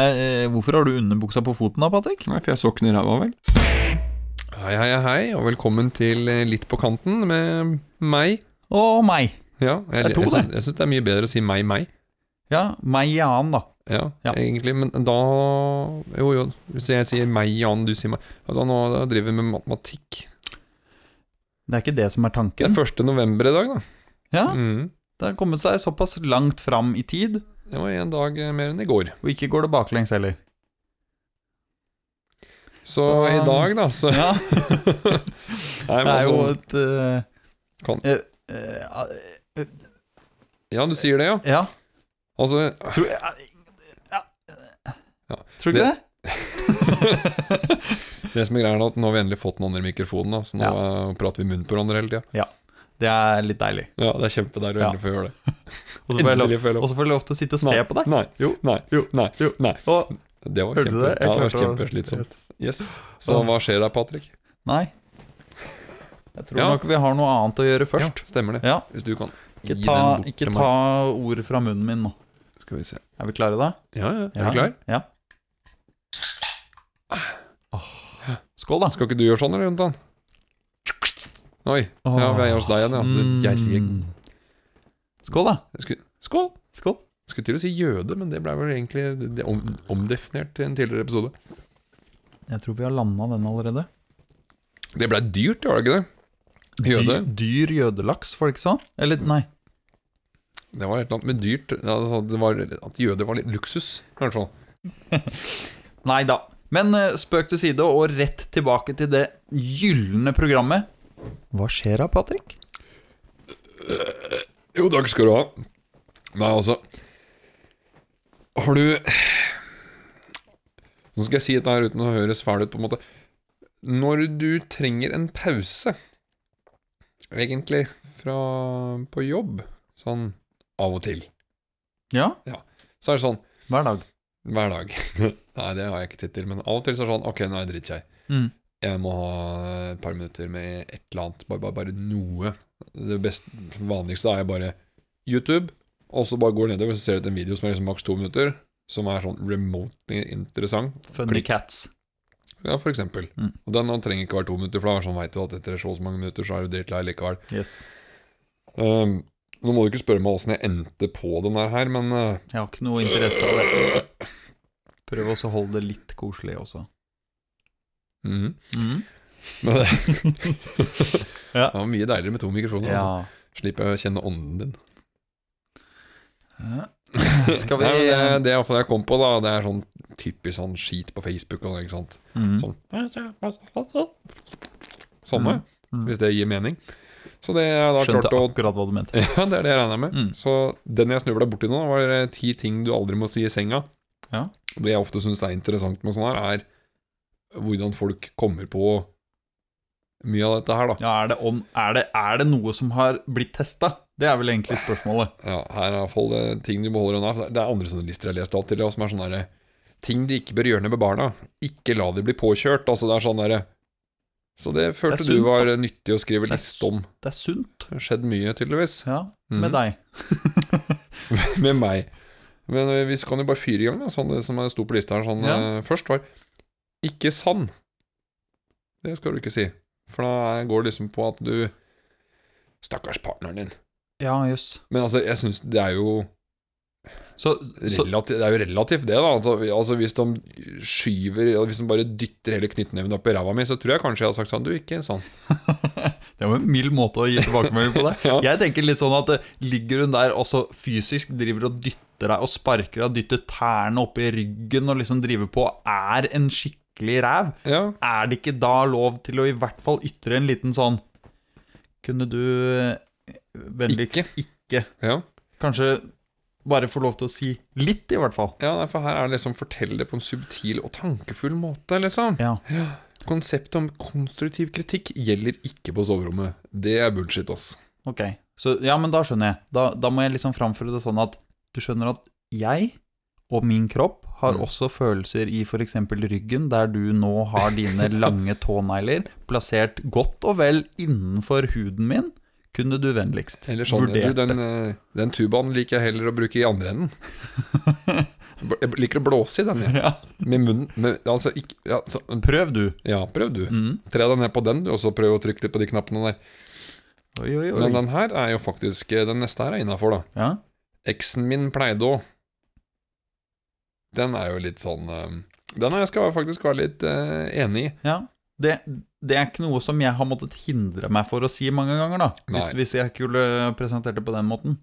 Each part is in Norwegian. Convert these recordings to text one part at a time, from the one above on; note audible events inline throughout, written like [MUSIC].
Eh, hvorfor har du underbuksa på foten da, Patrick? Nei, for jeg så ikke den i ræva, vel. Hei, hei, hei, og velkommen til eh, Litt på kanten med meg. Og meg. Ja, jeg, Det er to, jeg, syns- jeg syns det er mye bedre å si meg, meg. Ja, meg i annen, da. Ja, Ja. egentlig, men da Jo, jo, hvis jeg sier meg, Jan, du sier meg Altså, nå driver vi med matematikk. Det er ikke det som er Det er 1. november i dag, da. Ja, Mm. Det har kommet seg såpass langt fram i tid, Det var en dag eh, mer enn i går. og ikke går det baklengs heller. Så, Så- i dag, da, så Ja, [LAUGHS] Nei, men det er jo altså, et uh, uh, eh, Ja, du sier det, ja. Ja, Altså tror ja. Ja, Tror du det? [LAUGHS] Det som er greia er at nå har vi endelig fått den andre mikrofonen, da, så nå Ja. eh, prater vi munn på hverandre hele tida. Det er litt deilig. Ja, det er kjempedeilig å endelig få gjøre det. [LAUGHS] Og så får jeg lov- Endelig får jeg lov. og så får jeg lov til å sitte og se Nei, på deg. Nei, Jo. nei, Jo. nei, Jo. nei. Og, Det var Hørte du kjempe, det? Ja, det var kjempeslitsomt. Yes. Så hva skjer der, Patrick? nei. Jeg tror Ja. nok vi har noe annet å gjøre først. Ja, stemmer det. Ja. Hvis du kan Ikke gi ta, den bort ikke til ta ord fra munnen min nå. Skal vi se. Er vi klare da? Ja, ja. Er du klar? Ja. Skål, da. Skal ikke du gjøre sånn, eller, Jontan? Oi. Ja, vi er hos deg igjen, ja. Du gjerrige Mm. Skål, da. Jeg Skål! Skål. Skulle til å si jøde, men det ble vel egentlig det- om, omdefinert i en tidligere episode. Jeg tror vi har landa den allerede. Det ble dyrt, var det ikke det? Jøde. Dyr, dyr jødelaks, var det ikke sånn? Eller, nei. Det var et eller annet med dyrt altså, det var, At jøde var litt luksus, i hvert fall. [LAUGHS] Nei da. Men eh, spøk til side, og rett tilbake til det gylne programmet. Hva skjer da, Patrick? Jo, takk skal du ha. Nei, altså Har du Nå skal jeg si dette her uten å høres fæl ut, på en måte. Når du trenger en pause, egentlig, fra på jobb, sånn av og til, Ja, ja så er det sånn hver dag. hver dag [LAUGHS] Nei, det har jeg ikke tid til, men av og til så er det sånn Ok, nå er jeg. Mm. Jeg må ha et par minutter med et eller annet, bare, bare, bare noe. Det best, vanligste er bare YouTube, og så bare går du nedover og ser du en video som er liksom maks to minutter, som er sånn remotely interessant. Funny Klikk. cats. Ja, for eksempel. Mm. Og den trenger ikke være to minutter, for da er sånn, vet du at etter så mange minutter så er du drittlei likevel. Yes. Um, nå må du ikke spørre meg åssen jeg endte på den der her, men uh, Jeg har ikke noe interesse av det. Prøv også å holde det litt koselig også. Mhm. Mm. Men det, [LAUGHS] Ja. det var mye deiligere med to mikrofoner. Altså. Slipper jeg å kjenne ånden din. [LAUGHS] Skal vi Nei, det, det er iallfall jeg kom på, da. Det er sånn typisk sånn skit på Facebook. Og, ikke sant? Mm. Sånn Sånne, Mm. hvis det gir mening. Så det er da Skjønte klart å akkurat hva du mente. [LAUGHS] Ja, det er det jeg regna med. Mm. Så den jeg snubla borti nå, var eh, ti ting du aldri må si i senga. Ja. Det jeg ofte syns er interessant med sånn her, er hvordan folk kommer på mye av dette her, da. Ja, er det, on, er, det, er det noe som har blitt testa? Det er vel egentlig spørsmålet. Ja, her er iallfall eh, ting du må holde unna. Det er andre sånne lister jeg har lest av til, som er sånn derre Ting de ikke bør gjøre ned med barna. Ikke la de bli påkjørt. Altså, det er sånn derre Så det følte sunt, du var nyttig å skrive Det liste om. Det er sunt. Det har skjedd mye, tydeligvis. Ja, med med deg. [LAUGHS] med meg. Men eh, vi kan jo bare fyre i gang, da. Sånn det som sto på lista her sånn, Ja. eh, først, var ikke sann. Det skal du ikke si. For da går det liksom på at du Stakkars partneren din. Ja, jøss. Men altså, jeg syns det er jo Så, så relativ, Det er jo relativt, det, da. Altså, altså Hvis de skyver Hvis de bare dytter hele knyttneven opp i ræva mi, så tror jeg kanskje jeg har sagt sånn Du, ikke sånn. [LAUGHS] Det var en mild måte å gi tilbakemelding på det. [LAUGHS] Ja. Jeg tenker litt sånn at eh, ligger hun der også fysisk driver og dytter deg og sparker deg, dytter tærne opp i ryggen og liksom driver på, er en skikkelig ræv, Ja. er det ikke da lov til å i hvert fall ytre en liten sånn Kunne du eh, vennligst ikke. ja. Kanskje bare få lov til å si litt, i hvert fall. Ja, for her er det liksom fortelle det på en subtil og tankefull måte, liksom. Ja. Konseptet om konstruktiv kritikk gjelder ikke på soverommet. Det er bullshit, ass. Ok, så ja, men da skjønner jeg. Da, da må jeg liksom framføre det sånn at du skjønner at jeg og min kropp har Mm. også følelser i f.eks. ryggen, der du nå har dine [LAUGHS] lange tånegler plassert godt og vel innenfor huden min. kunne du vennligst Eller sånn du, vurdert den, eh, den tubaen liker jeg heller å bruke i andre enden. [LAUGHS] Jeg liker å blåse i den, jeg. Ja. Med munnen med, Altså, ikke ja, så, Prøv, du. ja, prøv du. Mm. Tre deg ned på den, du, og så prøv å trykke litt på de knappene der. Oi, oi, oi. Men den her er jo faktisk eh, Den neste her er innafor, da. Ja. Eksen min pleide å Den er jo litt sånn eh, Den er jeg skal faktisk være litt uh, enig i. ja. Det, det er ikke noe som jeg har måttet hindre meg for å si mange ganger, da. Hvis, hvis jeg skulle presentert det på den måten.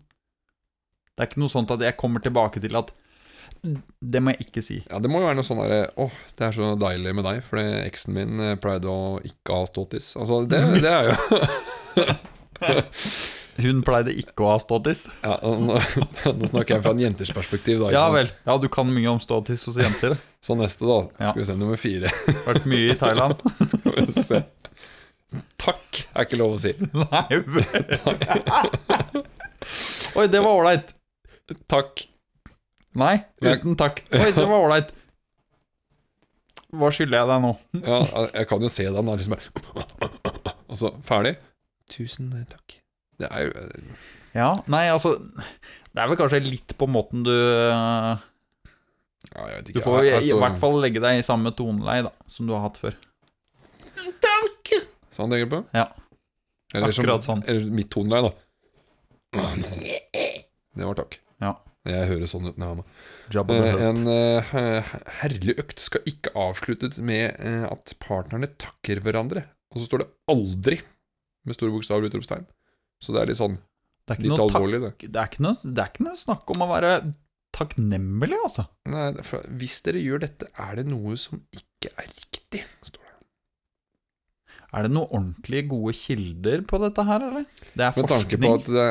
Det er ikke noe sånt at jeg kommer tilbake til at Det må jeg ikke si. Ja, Det må jo være noe sånn derre Åh, det er så deilig med deg, fordi eksen min eh, pleide å ikke ha ståtiss. Altså, det, [LAUGHS] det er jo [LAUGHS] [LAUGHS] Hun pleide ikke å ha ståtiss. ja, nå, [LAUGHS] nå snakker jeg fra en jenters perspektiv, da. Ja vel. Ja, du kan mye om ståtiss hos jenter. Så neste, da. Ja. Skal vi se nummer fire. [LAUGHS] Vært mye i Thailand. [LAUGHS] Skal vi se. Takk er ikke lov å si. Nei Oi, det var ålreit. Takk. Nei, uten takk. Oi, det var ålreit. Hva skylder jeg deg nå? Ja, jeg kan jo se den. da, Liksom bare Og så ferdig. Tusen takk. Det er jo Ja, nei, altså Det er vel kanskje litt på måten du Ja, jeg vet Du får Her- i, i hvert fall legge deg i samme toneleie da som du har hatt før. Takk! Sånn tenker du på? Ja. Eller som- Akkurat sånn. Eller mitt toneleie, da. Det var takk. Ja. Jeg høres sånn ut når jeg har meg. Eh. En uh, herlig økt skal ikke avsluttes med uh, at partnerne takker hverandre. Og så står det 'aldri' med store bokstaver og utropstegn. Så det er litt sånn Det er litt alvorlig, det. det er noe, det er ikke noe snakk om å være takknemlig, altså. Nei, er hvis dere gjør dette, er det noe som ikke er riktig, står det. Er det noen ordentlig gode kilder på dette her, eller? Det er forskning. Med tanke på at det,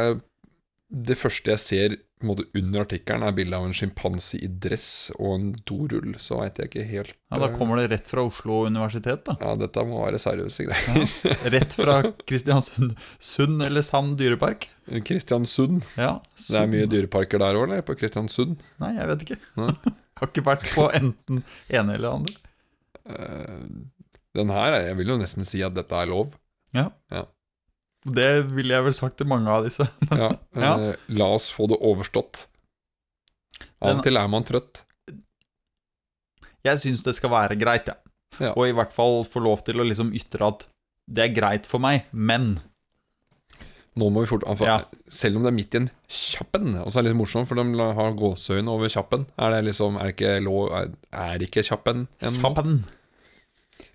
det første jeg ser under artikkelen, er bilde av en sjimpanse i dress og en dorull, så veit jeg ikke helt Ja, Da eh, kommer det rett fra Oslo universitet, da. Ja, dette må være seriøse greier. [LAUGHS] Rett fra [LAUGHS] Kristiansund Sund eller Sand dyrepark. Kristiansund. Ja, Det er mye dyreparker der òg, eller? På Kristiansund? Nei, jeg vet ikke. [LAUGHS] Ja. Har ikke vært på enten ene eller andre. Eh, den her, er- jeg vil jo nesten si at dette er lov. Det ville jeg vel sagt til mange av disse. Ja, [LAUGHS] Ja. eh, La oss få det overstått. Av og til er man trøtt. Jeg syns det skal være greit, jeg. Ja. Og i hvert fall få lov til å liksom ytre at det er greit for meg, men Nå må vi fort altså, Ja. Selv om det er midt i en kjappen, og så er det litt morsomt, for de har gåseøyne over kjappen. Er det liksom Er det ikke lov Er, er ikke kjappen en Kjappen.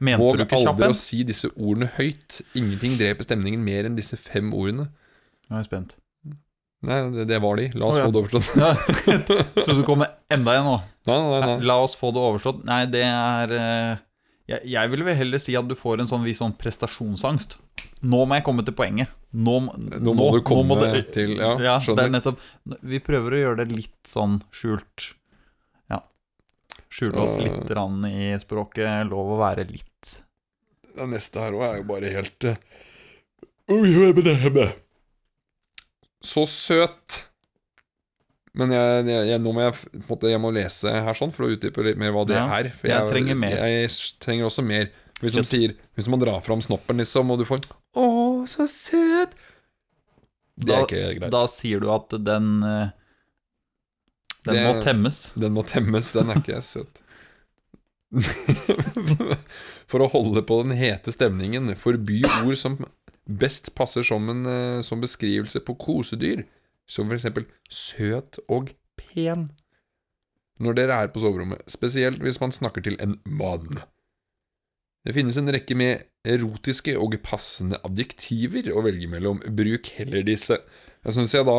Mente Våg du ikke aldri kjappen? å si disse ordene høyt. Ingenting dreper stemningen mer enn disse fem ordene. Nå er jeg spent. Nei, det, det var de. La oss oh, ja. få det overstått. [LAUGHS] Ja, jeg trodde du kom enda en nå. Nei, nei, nei. La oss få det overstått. Nei, det er eh, jeg, jeg ville vel heller si at du får en sånn viss sånn prestasjonsangst. Nå må jeg komme til poenget. Nå, må- Nå må du komme det- til- ja, det er nettopp Vi prøver å gjøre det litt sånn skjult. Skjule oss litt i språket. Lov å være litt Det neste her òg er jo bare helt eh, Så søt. Men jeg, jeg, nå må jeg, på en måte, jeg må lese her sånn for å utdype litt mer hva det Ja, er. For jeg trenger mer. Jeg, trenger også mer. Hvis, man, sier, hvis man drar fram snoppen, liksom, og du får 'Å, så søt', det da, er ikke greit. da sier du at den eh, Den Det- må temmes. Den må temmes, den er ikke søt. [LAUGHS] For å holde på den hete stemningen, forby ord som best passer som en eh, som beskrivelse på kosedyr, som eksempel søt og pen. Når dere er på soverommet, spesielt hvis man snakker til en mann. Det finnes en rekke med erotiske og passende adjektiver å velge mellom. Bruk heller disse. Jeg synes jeg da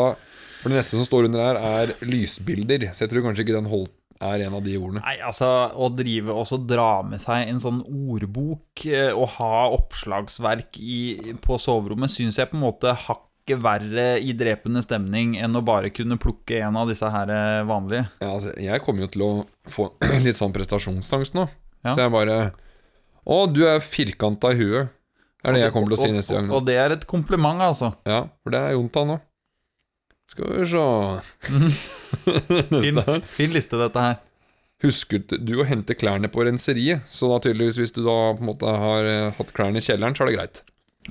For det neste som står under her, er lysbilder. Så jeg tror kanskje ikke den holdt er en av de ordene. Nei, altså å drive og dra med seg en sånn ordbok eh, og ha oppslagsverk i, på soverommet, syns jeg på en måte hakket verre i drepende stemning enn å bare kunne plukke en av disse her eh, vanlige. Ja, altså, jeg kommer jo til å få [CLEARS THROAT] litt sånn prestasjonsangst nå. Ja. Så jeg bare Å, du er firkanta i huet. Er det jeg kommer til å si neste gang. Og, og det er et kompliment, altså. Ja, for det er Jonta nå. Skal vi se [LAUGHS] Fin, fin liste, dette her. Husker du å hente klærne på renseriet? Så da tydeligvis hvis du da på en måte har eh, hatt klærne i kjelleren, så er det greit.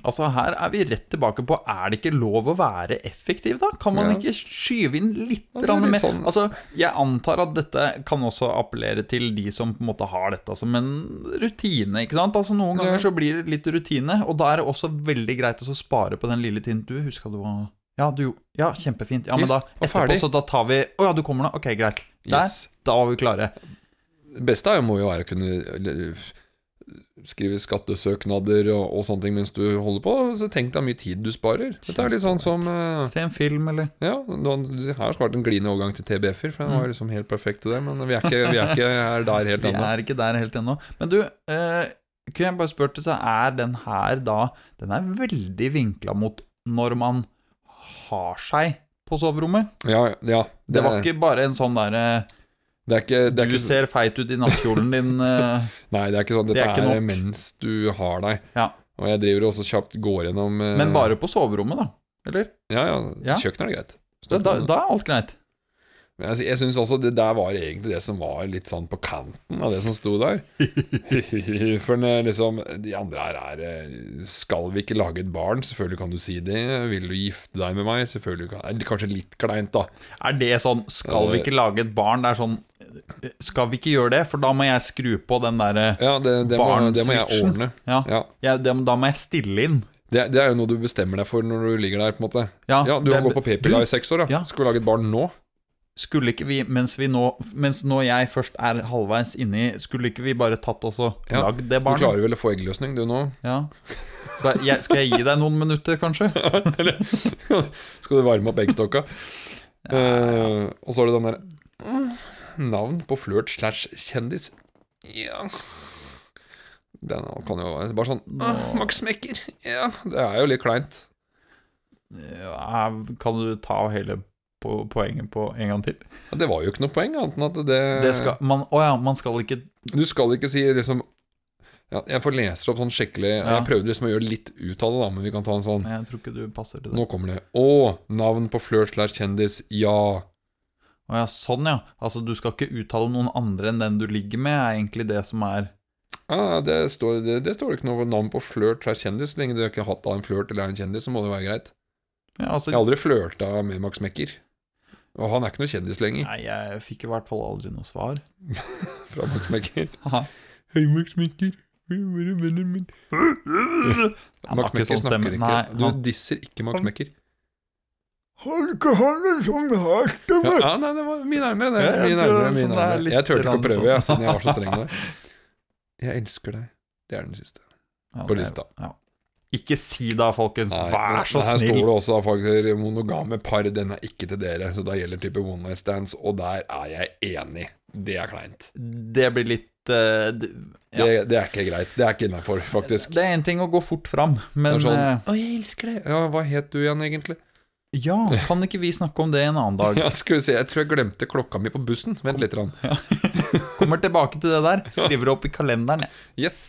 Altså Her er vi rett tilbake på Er det ikke lov å være effektiv, da? Kan man Ja. ikke skyve inn litt, Altså, mer? sånn- Altså, Jeg antar at dette kan også appellere til de som på en måte har dette som en rutine. ikke sant? Altså Noen ganger Ja. så blir det litt rutine, og da er det også veldig greit å spare på den lille tiden. Du, huska du hva Ja, du, ja kjempefint. Ja, men da etterpå så da tar vi Å ja, du kommer nå? Ok, greit. Der, Yes. da var vi klare. Det beste må jo være å kunne skrive skattesøknader og, og sånne ting mens du holder på. Så tenk deg mye tid du sparer. Dette er litt sånn som uh, Se en film, eller Ja, her skal vært en glidende overgang til TBF-er, for den var liksom helt perfekt til det. Men vi er ikke, vi er ikke er der helt [LAUGHS] Vi er ikke der helt ennå. Men du, uh, kunne jeg bare spurt deg, så er den her da Den er veldig vinkla mot når man har seg på soverommet. Ja, ja. Det var ikke bare en sånn derre det er ikke, det er Du ikke, ser feit ut i nattkjolen din. [LAUGHS] eh, Nei, det er ikke sånn. det Dette er ikke er, mens du har deg. Ja. Og jeg driver også kjapt går gjennom uh... Men bare på soverommet, da. Eller? Ja, ja. Ja. Kjøkkenet er greit. Da, da, da er alt greit. Men jeg, jeg syns også det der var egentlig det som var litt sånn på kanten av det som sto der. [LAUGHS] For liksom De andre her er eh, Skal vi ikke lage et barn? Selvfølgelig kan du si det. Vil du gifte deg med meg? Selvfølgelig kan Kanskje litt kleint, da. Er det sånn Skal vi ikke lage et barn? Det er sånn eh, Skal vi ikke gjøre det? For da må jeg skru på den derre Ja, det, det, må, det må jeg ordne. Ja. Ja. Ja, det- Da må jeg stille inn. Det, det er jo noe du bestemmer deg for når du ligger der, på en måte. Ja, Ja, du har gått på p-pilla i seks år, da. Skal vi lage et barn nå? Skulle ikke vi, mens vi nå Mens nå jeg først er halvveis inni Skulle ikke vi bare tatt oss og Ja, lagd det Du klarer vel å få eggløsning, du nå? Ja. Jeg, skal jeg gi deg noen minutter, kanskje? [LAUGHS] Skal du varme opp eggstokka? Eh, og så har du den der mm, Navn på flørt slash kjendis. Ja Den kan jo være bare sånn ah, Max Mekker. Ja, det er jo litt kleint. Ja, Kan du ta hele på, poenget på en gang til? Ja, Det var jo ikke noe poeng, annet enn at det, Det skal, man, å ja, man skal ikke Du skal ikke si liksom ja, Jeg får lese opp sånn skikkelig. Ja. Jeg prøvde liksom å gjøre litt ut av det, da, men vi kan ta en sånn Jeg tror ikke du passer til det. Nå kommer det. Å, navn på flørt slash kjendis. Ja. Å ja, sånn ja. Altså, du skal ikke uttale noen andre enn den du ligger med, er egentlig det som er ja, det, står, det, det står ikke noe navn på flørt slash kjendis. Så lenge du ikke har hatt en flørt eller er en kjendis, så må det være greit. ja, altså, Jeg har aldri flørta med Max Mekker. Og han er ikke noe kjendis lenger. Nei, jeg fikk i hvert fall aldri noe svar. [LAUGHS] Fra Max. [LAUGHS] Hei, Max du? [LAUGHS] Max Mekker sånn snakker ikke. Nei, Du disser ikke Max Mekker. Har ikke han en sånn her Ja, nei, det var mye nærmere. Det. Mye nærmere, er mye sånn er nærmere. Jeg turte ikke å prøve, sånn. jeg, siden jeg var så streng det. Jeg elsker deg. Det er den siste. På lista. Ja. Ikke si det, folkens. Nei, Vær så Her står det også da, er monogame par, den er ikke til dere. Så da gjelder type one night stands, og der er jeg enig. Det er kleint. Det blir litt uh, d- ja. Det, det er ikke greit. Det er ikke innafor, faktisk. Det er én ting å gå fort fram, men Det sånn, eh, Å, jeg elsker det. Ja, hva het du igjen, egentlig? Ja, kan ikke vi snakke om det en annen dag? [LAUGHS] Ja, skal vi se, Jeg tror jeg glemte klokka mi på bussen. Vent litt. Rann. [LAUGHS] Kommer tilbake til det der. Skriver det opp i kalenderen, jeg. Yes.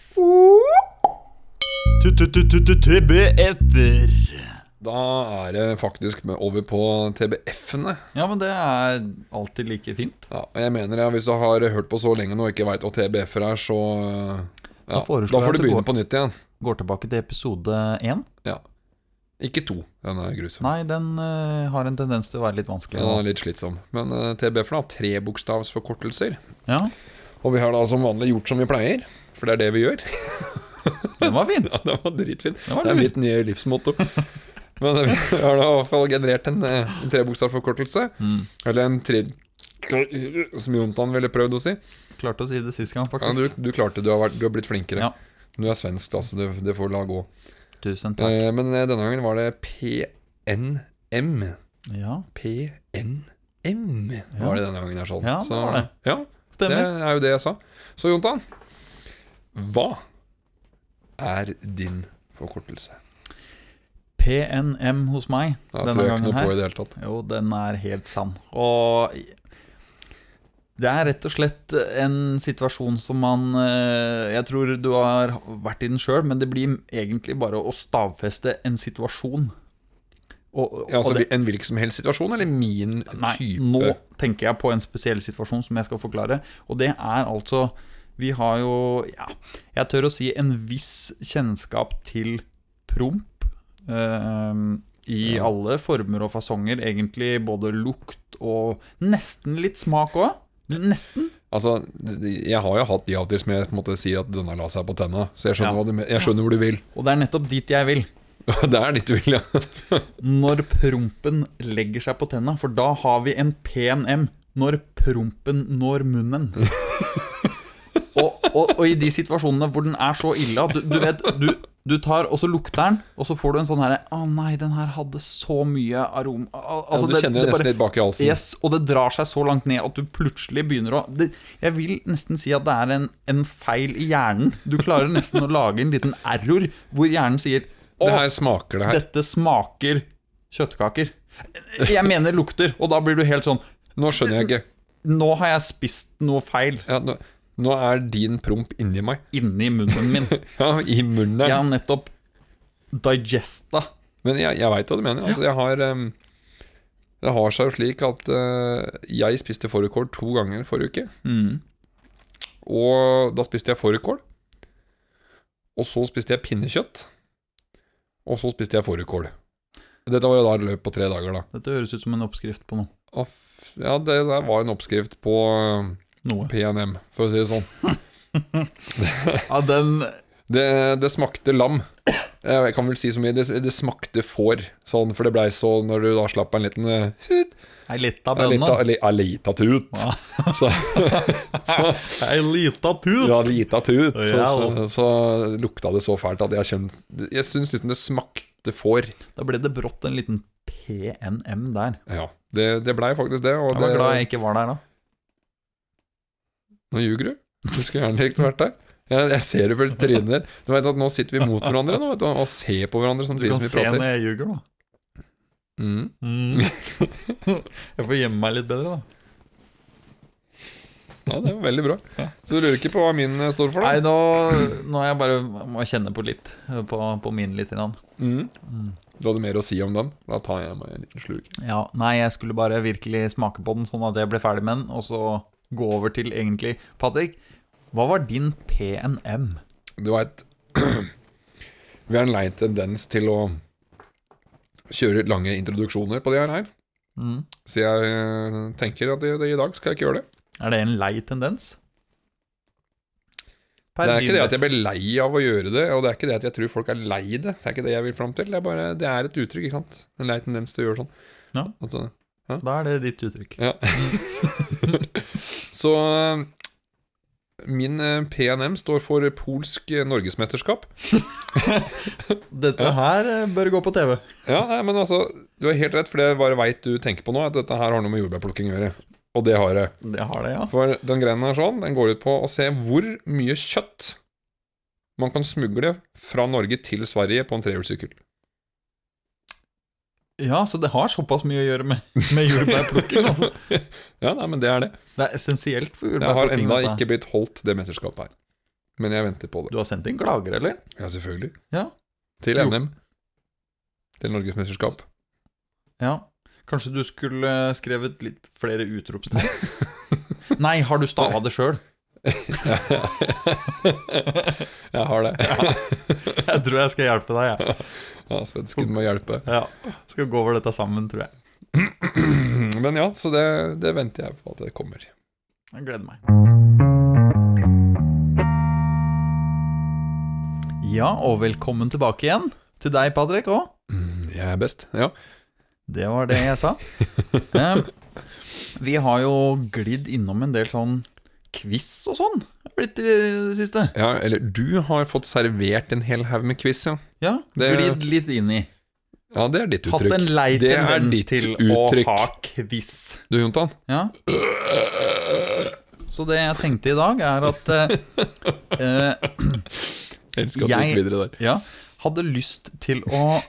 TBF-er. Da er det faktisk med over på TBF-ene. Ja, men det er alltid like fint. Ja, og jeg mener ja, Hvis du har hørt på så lenge nå og ikke veit hva TBF-er er, så ja, Da da får du begynne går- på nytt igjen. Går tilbake til episode én. Ikke to. Den er grusom. Nei, den uh, har en tendens til å være litt vanskelig. Den er litt slitsom. Men uh, TBF-ene har trebokstavsforkortelser. Ja, Og vi har da som vanlig gjort som vi pleier, for det er det vi gjør. [LAUGHS] den var fin. [LAUGHS] Ja, Den var dritfin. Den var Det er mitt nye livsmotto. Men vi har da i hvert fall generert en, eh, en trebokstavforkortelse. Mm. Eller en tre... Som Jontan ville prøvd å si. Klarte å si det sist gang, Ja, faktisk. du, du klarte, du har, vært, du har blitt flinkere. Ja. Du er svensk, da, så det, det får la gå. Tusen takk. Eh, men eh, denne gangen var det PNM. Ja, PNM var det denne gangen her sånn. Ja, det så, var det. Ja, det er jo det jeg sa. Så Jontan, hva er din forkortelse? PNM hos meg Ja, denne tror jeg ikke gangen noe på i det hele tatt. Jo, den er helt sann. Og det er rett og slett en situasjon som man eh, Jeg tror du har vært i den sjøl, men det blir egentlig bare å stavfeste en situasjon. Og, Ja, altså det, En hvilken som helst situasjon, eller min nei, type nå tenker jeg på en spesiell situasjon som jeg skal forklare. Og det er altså Vi har jo, ja, jeg tør å si en viss kjennskap til promp eh, i Ja. alle former og fasonger. Egentlig både lukt og nesten litt smak òg. Nesten. Altså, jeg har jo hatt de av og til som jeg på en måte sier at denne la seg på tenna, så jeg skjønner, Ja. du, jeg skjønner hvor du vil. Og det er nettopp dit jeg vil. [LAUGHS] det er dit du vil, ja. [LAUGHS] Når prompen legger seg på tenna, for da har vi en pen M. Når prompen når munnen. [LAUGHS] Og, og, i de situasjonene hvor den er så ille at du, du vet du, du tar, og så lukter den, og så får du en sånn herre Å nei, den her hadde så mye aroma altså, ja, du kjenner det det bare- litt bak i halsen. Yes, og det drar seg så langt ned at du plutselig begynner å det, Jeg vil nesten si at det er en, en feil i hjernen. Du klarer nesten å lage en liten error hvor hjernen sier Å, Det smaker det dette smaker kjøttkaker. Jeg mener lukter, og da blir du helt sånn Nå skjønner jeg ikke. Nå har jeg spist noe feil Ja, nå, nå er din promp inni meg. inni munnen min. [LAUGHS] Ja, i munnen. Jeg har nettopp digesta. Men jeg, jeg veit hva du mener. Altså, jeg har um, Det har seg jo slik at uh, jeg spiste fårikål to ganger forrige uke. Mm. Og da spiste jeg fårikål. Og så spiste jeg pinnekjøtt. Og så spiste jeg fårikål. Dette var jo da et løp på tre dager, da. Dette høres ut som en oppskrift på noe. Ja, det det var en oppskrift på eh, Noe. PNM, for å si det sånn. [LAUGHS] Ja, den Det, det smakte lam. Jeg kan vel si så mye. Det, det smakte får, sånn, for det blei så når du da slapp en liten eh, Ei lita bønne. Ei lita tut. Ja. [LAUGHS] Så, Ei lita tut. ja, lita tut. Så, så, så lukta det så fælt at jeg kjent Jeg syns liksom det smakte får. Da ble det brått en liten PNM der. Ja, det, det blei faktisk det. Og Jeg var det, glad jeg ikke var der da. Nå ljuger du. Du skulle gjerne å vært der. Jeg, jeg ser det i trynet ditt. Du vet at Nå sitter vi mot hverandre nå, du, og ser på hverandre Du samtidig kan som vi se når jeg ljuger, da. Mm. [LAUGHS] jeg får gjemme meg litt bedre, da. Ja, det var veldig bra. Så du lurer ikke på hva min eh, står for? Nei, nå, nå er jeg bare må kjenne på litt. På, på min litt. grann. Mm. Du hadde mer å si om den? Da tar jeg meg en liten slurk. Ja, nei, jeg skulle bare virkelig smake på den, sånn at jeg ble ferdig med den, og så gå over til egentlig Patrick, hva var din PNM? Du veit [CLEARS THROAT] Vi har en lei tendens til å kjøre lange introduksjoner på de her. her. Mm. Så jeg eh, tenker at i, i dag skal jeg ikke gjøre det. Er det en lei tendens? Per Det er ikke det at jeg blir lei av å gjøre det, og det er ikke det at jeg tror folk er lei det. Det er ikke det jeg vil fram til. Det er bare, det er et uttrykk, ikke sant. En lei tendens til å gjøre sånn. Ja. Altså, Da er det ditt uttrykk. ja. [LAUGHS] [LAUGHS] Så eh, min eh, PNM står for polsk eh, norgesmesterskap. [LAUGHS] Dette her bør gå på TV. Ja, nei, men altså, du har helt rett, for det bare veit du tenker på nå, at dette her har noe med jordbærplukking å gjøre. Og det har det. Det har det, ja. For den greien her sånn, den går ut på å se hvor mye kjøtt man kan smugle fra Norge til Sverige på en trehjulssykkel. Ja, så det har såpass mye å gjøre med, med jordbærplukking, altså. [LAUGHS] Ja, nei, men det er det. Det er essensielt for jordbærplukking. Jeg har ennå ikke blitt holdt det mesterskapet her. Men jeg venter på det. Du har sendt inn klager, eller? Ja, selvfølgelig. Ja. Til NM. Til Norgesmesterskap. Ja. Kanskje du skulle skrevet litt flere utropstegn? [LAUGHS] Nei, har du stava det sjøl? [LAUGHS] Jeg har det. Jeg tror jeg skal hjelpe deg, jeg. Ja, svensken må hjelpe. Ja. Skal gå over dette sammen, tror jeg. [CLEARS THROAT] Men ja, så det, det venter jeg på at det kommer. Jeg gleder meg. Ja, og velkommen tilbake igjen til deg, Patrick. og Mm, Jeg er best. Ja. Det var det jeg sa. um, [LAUGHS] vi har jo glidd innom en del sånn quiz og sånn Det blitt i det siste. ja, eller du har fått servert en hel haug med quiz, ja. Ja, Det- glidd litt inn i. Ja, det er ditt uttrykk. Hatt en lei tendens til uttrykk. å ha quiz. Du, Jontan. Ja. Så det jeg tenkte i dag, er at eh, [LAUGHS] Jeg ja, hadde lyst til å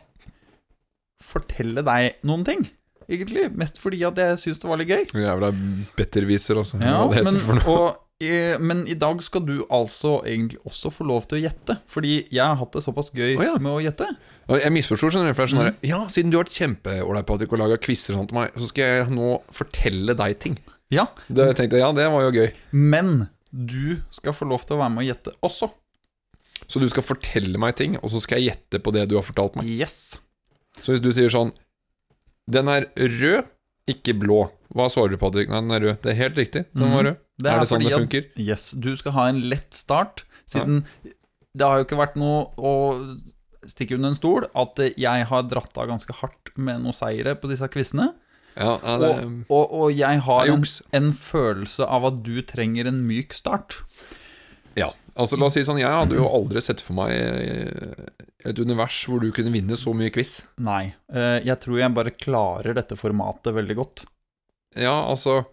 fortelle deg noen ting. Egentlig. Mest fordi at jeg syns det var litt gøy. Jævla betterviser, altså. Ja, heter men, og, i, men i dag skal du altså egentlig også få lov til å gjette. Fordi jeg har hatt det såpass gøy oh, ja. med å gjette. Jeg misforstår, skjønner du. For jeg skjønner, sånn Mm. Ja, siden du har vært kjempeålreit på at du laga quizer sånn til meg, så skal jeg nå fortelle deg ting. Ja, Det tenkte jeg, ja, det var jo gøy. Men du skal få lov til å være med å gjette også. Så du skal fortelle meg ting, og så skal jeg gjette på det du har fortalt meg. Yes. Så hvis du sier sånn Den er rød, ikke blå. Hva svarer du, Patrick? Nei, den er rød. Det er helt riktig. Den var rød. Det er, det sånn det det at- Yes, du skal ha en lett start, siden det har jo ikke vært noe å stikke under en stol at jeg har dratt av ganske hardt med noen seire på disse quizene. Ja, ja det, Og, og, og jeg har er en, en følelse av at du trenger en myk start. ja. Altså, la oss si sånn, jeg hadde jo aldri sett for meg et univers hvor du kunne vinne så mye quiz. Nei. eh, Jeg tror jeg bare klarer dette formatet veldig godt. Ja, altså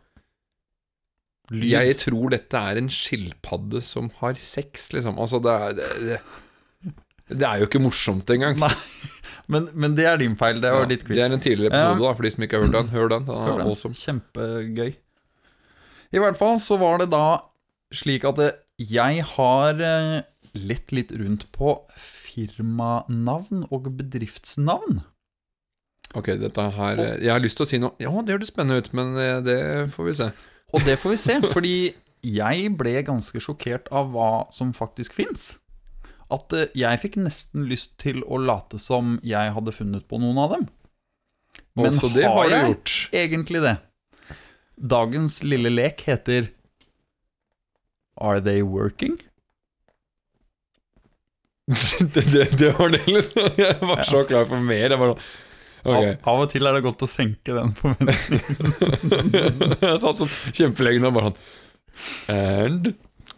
Lyd. Jeg tror dette er en skilpadde som har sex, liksom. Altså, det er det, det, det er jo ikke morsomt engang. Nei, men, men det er din feil. Det var Ja, ditt quiz. Det er en tidligere episode, da, for de som ikke har hørt den. Hør den. Den Hør er den. awesome. Kjempegøy. I hvert fall så var det da slik at jeg har eh, lett litt rundt på firmanavn og bedriftsnavn. Ok, dette her og, Jeg har lyst til å si noe Ja, det høres spennende ut, men eh, det får vi se. Og det får vi se, [LAUGHS] fordi jeg ble ganske sjokkert av hva som faktisk fins. At eh, jeg fikk nesten lyst til å late som jeg hadde funnet på noen av dem. Men Altså, det har har jeg gjort. egentlig det? Dagens lille lek heter Are they working? [LAUGHS] det, det, det var det, liksom. Jeg var så klar for mer. Jeg okay. Av, av og til er det godt å senke den forventningen. [LAUGHS] jeg satt sånn kjempelenge og bare sånn And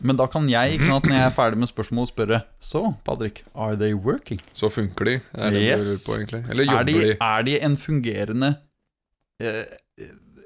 Men da kan jeg, ikke sant, når jeg er [CLEARS THROAT] ferdig med spørsmålet, spørre Så, Patrick, are they working? Så funker de. Er det Yes. du lurer på, egentlig? Eller Er jobber de, de? er de en fungerende eh,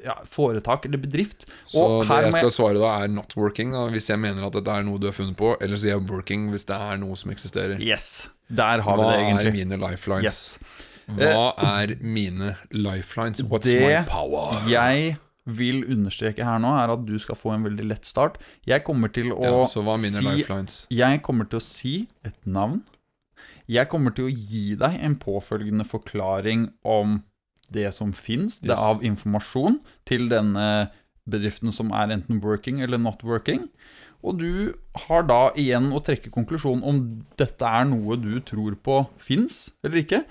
ja, foretak eller bedrift? Så det jeg skal svare da, er not working, da, hvis jeg mener at dette er noe du har funnet på. Eller sier jeg working hvis det er noe som eksisterer. Yes, der har vi Hva det er mine lifelines? Yes. Hva er mine lifelines? What's Det my power? Jeg vil understreke her nå, er at du skal få en veldig lett start. Jeg kommer til å ja, så hva er mine si lifelines? Jeg kommer til å si et navn. Jeg kommer til å gi deg en påfølgende forklaring om det som fins det Yes. av informasjon til denne bedriften som er enten working eller not working. Og du har da igjen å trekke konklusjonen om dette er noe du tror på fins eller ikke.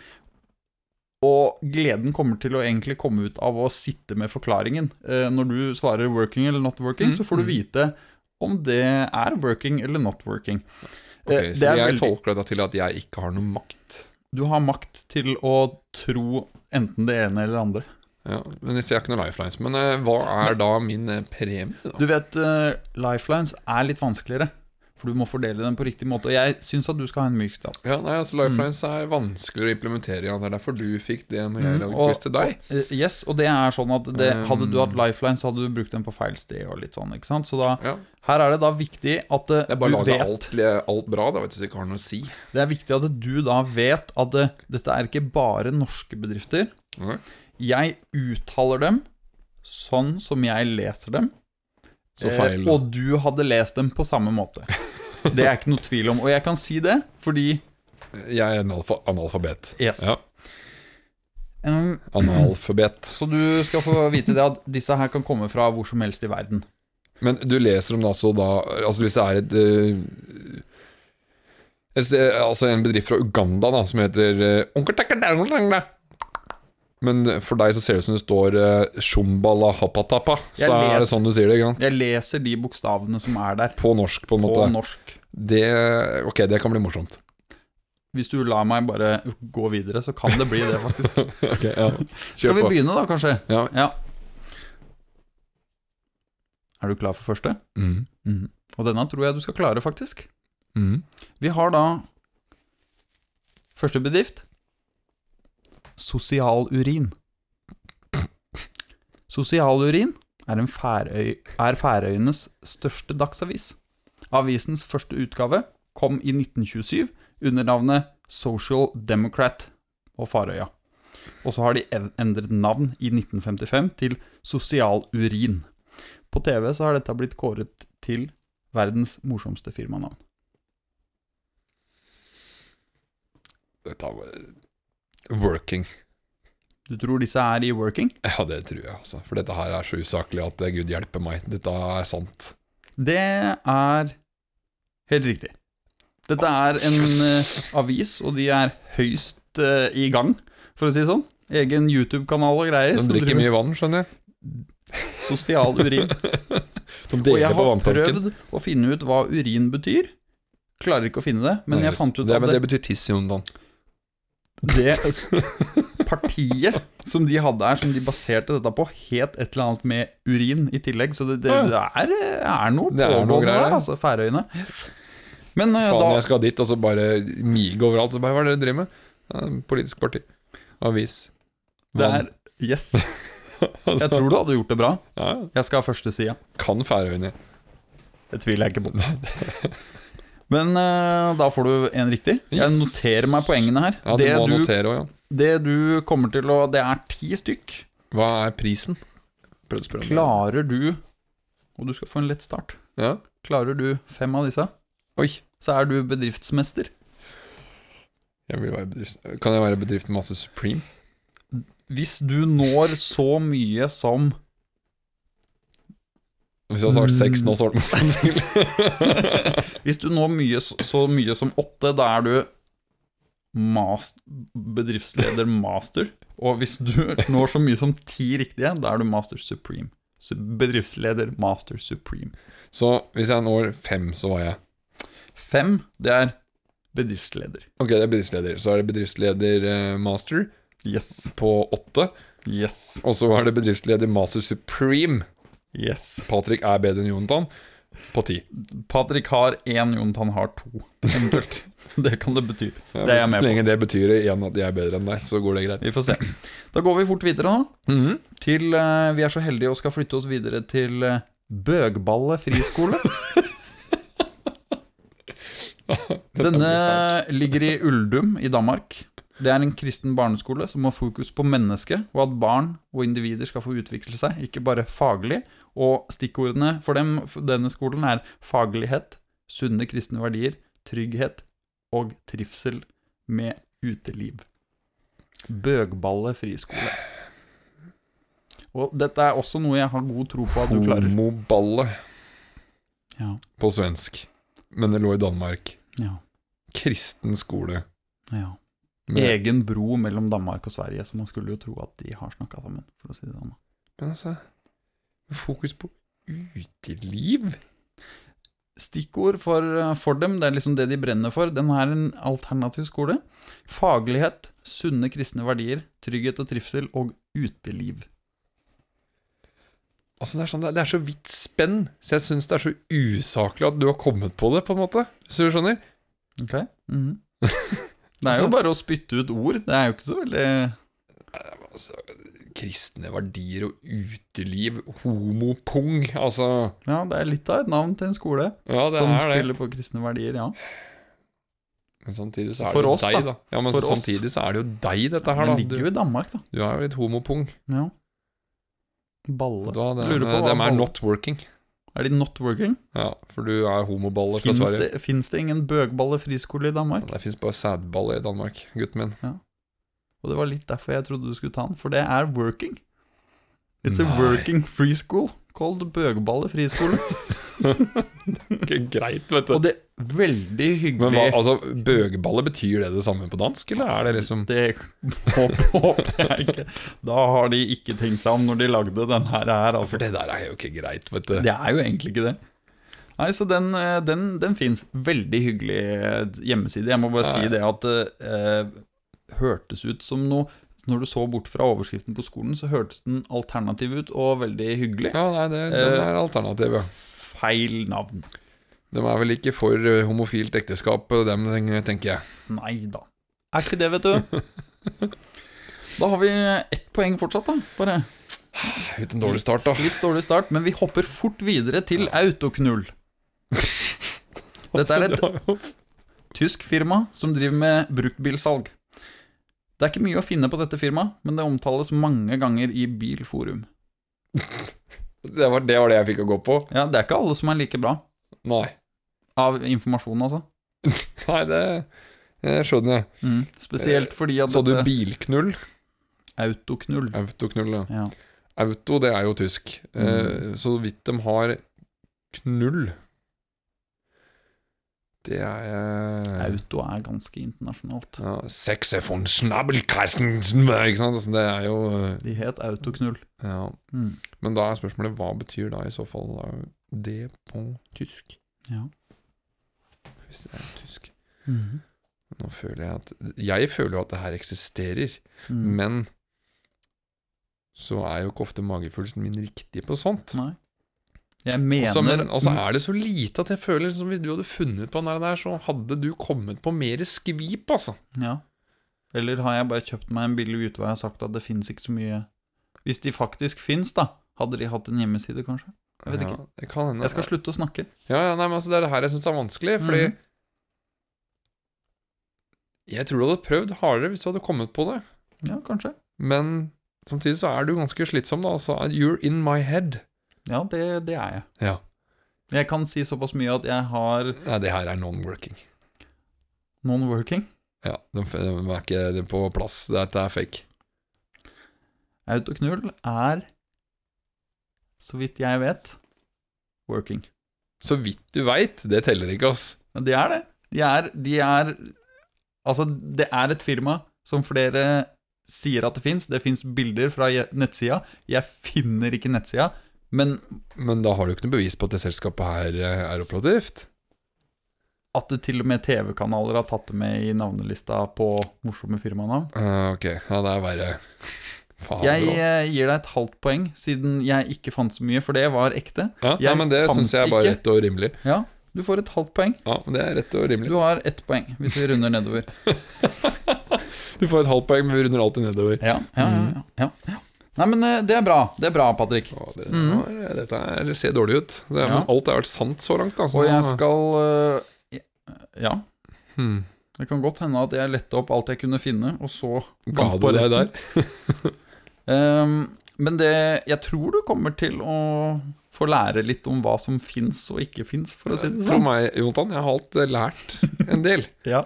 Og gleden kommer til å egentlig komme ut av å sitte med forklaringen. Eh, når du svarer 'working' eller 'not working', Mm, så får du mm. vite om det er working eller not working. Ok, Eh, så jeg veldig- tolker dette til at jeg ikke har noe makt. Du har makt til å tro enten det ene eller det andre. Ja, men jeg sier ikke noen lifelines. Men eh, hva er da min eh, premie, da? Du vet, eh, lifelines er litt vanskeligere, for du må fordele dem på riktig måte. Og jeg syns at du skal ha en myk start. Ja, nei, altså Lifelines er vanskeligere å implementere. Det er derfor du fikk det når jeg Mm, lagde quiz til deg. Og, yes, og det er sånn at det, Um, hadde du hatt lifelines, så hadde du brukt den på feil sted og litt sånn, ikke sant. Så da, Ja. her er det da viktig at eh, Det er bare du å lage vet alt, alt bra, da vet du, så ikke har noe å si. Det er viktig at du da vet at eh, dette er ikke bare norske bedrifter. Mm. Jeg uttaler dem sånn som jeg leser dem. Så feil. Eh, og du hadde lest dem på samme måte. Det er ikke noe tvil om. Og jeg kan si det fordi Jeg er analfa analfabet. Yes. Ja, Um, analfabet. [CLEARS THROAT] så du skal få vite det at disse her kan komme fra hvor som helst i verden. Men du leser om altså da Altså hvis det er et uh, et sted, Altså en bedrift fra Uganda da som heter uh, Men for deg så ser det ut som det står uh, Shumbala hapatapa. Så Jeg er det sånn du sier det, ikke sant? Jeg leser de bokstavene som er der, På norsk, på en måte. på norsk. Det, ok, det kan bli morsomt. Hvis du lar meg bare gå videre, så kan det bli det, faktisk. [LAUGHS] Ok, ja. Skal vi på. begynne, da, kanskje? Ja. Ja. Er du klar for første? Mm. Mhm. Og denne tror jeg du skal klare, faktisk. Mm. Vi har da første bedrift. Sosialurin. Sosialurin er, Færøy, er Færøyenes største dagsavis. Avisens første utgave kom i 1927 under navnet Social Democrat på Farøya. Og så har de endret navn i 1955 til Sosialurin. På TV så har dette blitt kåret til verdens morsomste firmanavn. Dette var Working. Du tror disse er i working? Ja, det tror jeg, altså. For dette her er så usaklig at eh, gud hjelpe meg. Dette er sant. Det er helt riktig. Dette er en uh, avis, og de er høyst uh, i gang, for å si det sånn. Egen YouTube-kanal og greier. De drikker mye vann, skjønner jeg. Sosial urin. [LAUGHS] Og jeg har prøvd å finne ut hva urin betyr. Klarer ikke å finne det, men Nei, jeg fant ut det, at det, det betyr tiss, Jonathan. Det partiet som de hadde her, som de baserte dette på, het et eller annet med urin i tillegg. Så det, det, det er, er noe pågående der, altså. Færøyene. Men uh, Faen, da jeg skal dit, og så bare mige overalt. Så bare, hva er det dere driver med? Ja, politisk parti. Avis. Det er Yes. [LAUGHS] Altså, Jeg tror du hadde gjort det bra. ja, Jeg skal ha første sida. kan Færøyene. Det tviler jeg ikke på. [LAUGHS] Men uh, da får du en riktig. Jeg noterer meg poengene her. Ja, det, du, notere ja. det du kommer til å Det er ti stykk. Hva er prisen? Klarer du Og du skal få en lett start. Ja. Klarer du fem av disse, Oi. så er du bedriftsmester. Jeg vil være bedrift. Kan jeg være bedriften Masse Supreme? Hvis du når så mye som Hvis jeg hadde sagt seks nå, så var det morsomt. [LAUGHS] Hvis du når mye, så mye som åtte, da er du master, bedriftsleder master. Og hvis du når så mye som ti riktige, da er du master supreme. Bedriftsleder master supreme. Så hvis jeg når fem, så var jeg Fem, det er bedriftsleder. Ok, det er bedriftsleder. Så er det bedriftsleder eh, master Yes. på åtte. Yes. Og så er det bedriftsleder master supreme. Yes. Patrick er bedre enn Jonathan på ti. Patrick har én, Jonathan har to, eventuelt. [LAUGHS] Det kan det bety. Ja, Det er så lenge det betyr igjen at jeg er bedre enn deg, så går det greit. Vi får se. Da går vi fort videre nå. Mhm. Til uh, Vi er så heldige og skal flytte oss videre til uh, Bøgballe friskole. [LAUGHS] Denne ligger i Uldum i Danmark. Det er en kristen barneskole som har fokus på mennesket, og at barn og individer skal få utvikle seg, ikke bare faglig. Og stikkordene for dem, for denne skolen, er faglighet, sunne kristne verdier, trygghet og trivsel med uteliv. Bøgballe friskole. Og dette er også noe jeg har god tro på at du klarer. Homoballe Ja, på svensk. Men det lå i Danmark. ja, Kristen skole. ja. Egen bro mellom Danmark og Sverige, så man skulle jo tro at de har snakka sammen. For å si det sånn. men altså Fokus på uteliv? Stikkord for, for dem, det er liksom det de brenner for. Den er en alternativ skole. Faglighet, sunne kristne verdier, trygghet og trivsel og uteliv. Altså Det er sånn, det er- så vidt spenn, så jeg syns det er så usaklig at du har kommet på det, på en måte. Hvis du skjønner? Ok? Mhm. [LAUGHS] Det er jo Altså- bare å spytte ut ord. Det er jo ikke så veldig Altså, kristne verdier og uteliv, homopung Altså Ja, det er litt av et navn til en skole Ja, det som er spiller på kristne verdier, ja. Men samtidig så er For det jo oss, deg, da. da. Ja, men For samtidig så er det jo deg, dette her, da. Du ligger jo i Danmark, da. du er jo litt homopung. Ja. Balle. Da, det, Lurer på hva dem er not working. Er de not working? Ja, for du er homoballe fra Sverige. det, finnes det ingen bøgballe friskole i Danmark? Det fins bare sædballe i Danmark, gutten min. Og det var litt derfor jeg trodde du skulle ta den, for det er working. It's a working free school called Bøgballe friskole. [LAUGHS] Ikke greit, vet du. Og det er veldig hyggelig Men hva, altså, bøgeballe, betyr det det samme på dansk, eller er det liksom Det håper, jeg ikke. Da har de ikke tenkt seg om når de lagde den her. her For altså. det der er jo ikke greit, vet du. Det er jo egentlig ikke det. Nei, så den, eh, den, den fins. Veldig hyggelig eh, hjemmeside. Jeg må bare Nei. si det at det eh, hørtes ut som noe Når du så bort fra overskriften på skolen, så hørtes den alternativ ut og veldig hyggelig. Ja, nei, det, den er alternativ, alternativet. Feil navn. De er vel ikke for eh, homofilt ekteskap, dem, tenker jeg. Nei da. Er ikke det, vet du. [LAUGHS] Da har vi ett poeng fortsatt, da. Bare Ut en dårlig start, da. litt dårlig start, men vi hopper fort videre til autoknull. [LAUGHS] Dette er et tysk firma som driver med bruktbilsalg. Det er ikke mye å finne på dette firmaet, men det omtales mange ganger i Bilforum. [LAUGHS] Det var, det var det jeg fikk å gå på. Ja, det er ikke alle som er like bra. Nei. Av informasjon, altså. [LAUGHS] Nei, det, det skjønner jeg. Mm. Spesielt fordi at Sa du bilknull? Autoknull. Autoknull, ja. Ja. Auto, det er jo tysk. Eh, så vidt de har knull Det er uh... Auto er ganske internasjonalt. ja, Sexe von Schnabelkassen Ikke sant? Altså, det er jo De het Autoknull. ja. Mm. Men da er spørsmålet hva betyr da i så fall da, det på tysk? Ja. Hvis det er tysk. Mhm. Nå føler jeg at Jeg føler jo at det her eksisterer, Mm. men så er jo ikke ofte magefølelsen min riktig på sånt. Nei. Jeg mener Også, men også er det så lite at jeg føler som hvis du hadde funnet på den der, så hadde du kommet på mer skvip, altså. Ja. Eller har jeg bare kjøpt meg en billig utvei og sagt at det fins ikke så mye Hvis de faktisk fins, da, hadde de hatt en hjemmeside, kanskje? Jeg vet ja, ikke. Jeg, kan hende. Jeg skal slutte å snakke. Ja, ja, nei, men altså, det er det her jeg syns er vanskelig, fordi Mhm. Jeg tror du hadde prøvd hardere hvis du hadde kommet på det, Ja, kanskje. men samtidig så er du ganske slitsom, da. Altså, you're in my head. Ja, det, det er jeg. Ja. Jeg kan si såpass mye at jeg har Nei, det her er non-working. non-working. Ja, de, de er ikke er på plass. Dette er fake. Autoknull er, så vidt jeg vet, working. Så vidt du veit, det teller ikke, ass. Men det er det. De er, de er Altså, det er et firma som flere sier at det fins. Det fins bilder fra nettsida. Jeg finner ikke nettsida, men Men da har du ikke noe bevis på at det selskapet her eh, er operativt. at det til og med TV-kanaler har tatt det med i navnelista på morsomme firmanavn. Ah, ok, ja, det er verre. [LAUGHS] Faen. Jeg bra. eh, gir deg et halvt poeng, siden jeg ikke fant så mye, for det var ekte. Ja, jeg nei, men det fant syns jeg er bare ikke- rett og rimelig. Ja, du får et halvt poeng. Ja, men det er rett og rimelig. Du har ett poeng, hvis vi runder nedover. [LAUGHS] Du får et halvt poeng, men vi runder alltid nedover. Ja, ja, ja, ja, ja. Nei, men eh, det er bra. Det er bra, Patrick. Å, det, mm. dette er, ser dårlig ut. Det er, Ja. Men alt har vært sant så langt. Altså. Og jeg skal eh, Ja, hmm. det kan godt hende at jeg lette opp alt jeg kunne finne, og så Ga du deg der? um, [LAUGHS] men det Jeg tror du kommer til å få lære litt om hva som fins og ikke fins, for å si det sånn. Tro meg, Jontan, jeg har alt eh, lært [LAUGHS] en del. Ja.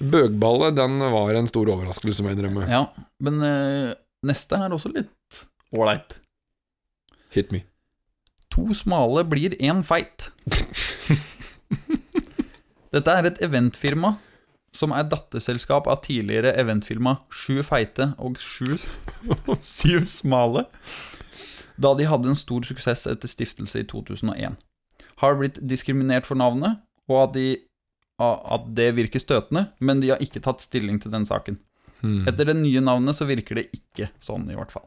Bøgballet, den var en stor overraskelse, må jeg innrømme. ja. Men uh, neste er også litt ålreit. Hit me. To smale blir én feit. Dette er et eventfirma som er datterselskap av tidligere eventfirma Sju feite og sju [LAUGHS] syv smale, da de hadde en stor suksess etter stiftelse i 2001. Har blitt diskriminert for navnet, og at, de, at det virker støtende, men de har ikke tatt stilling til den saken. Hmm. Etter det nye navnet så virker det ikke sånn, i hvert fall.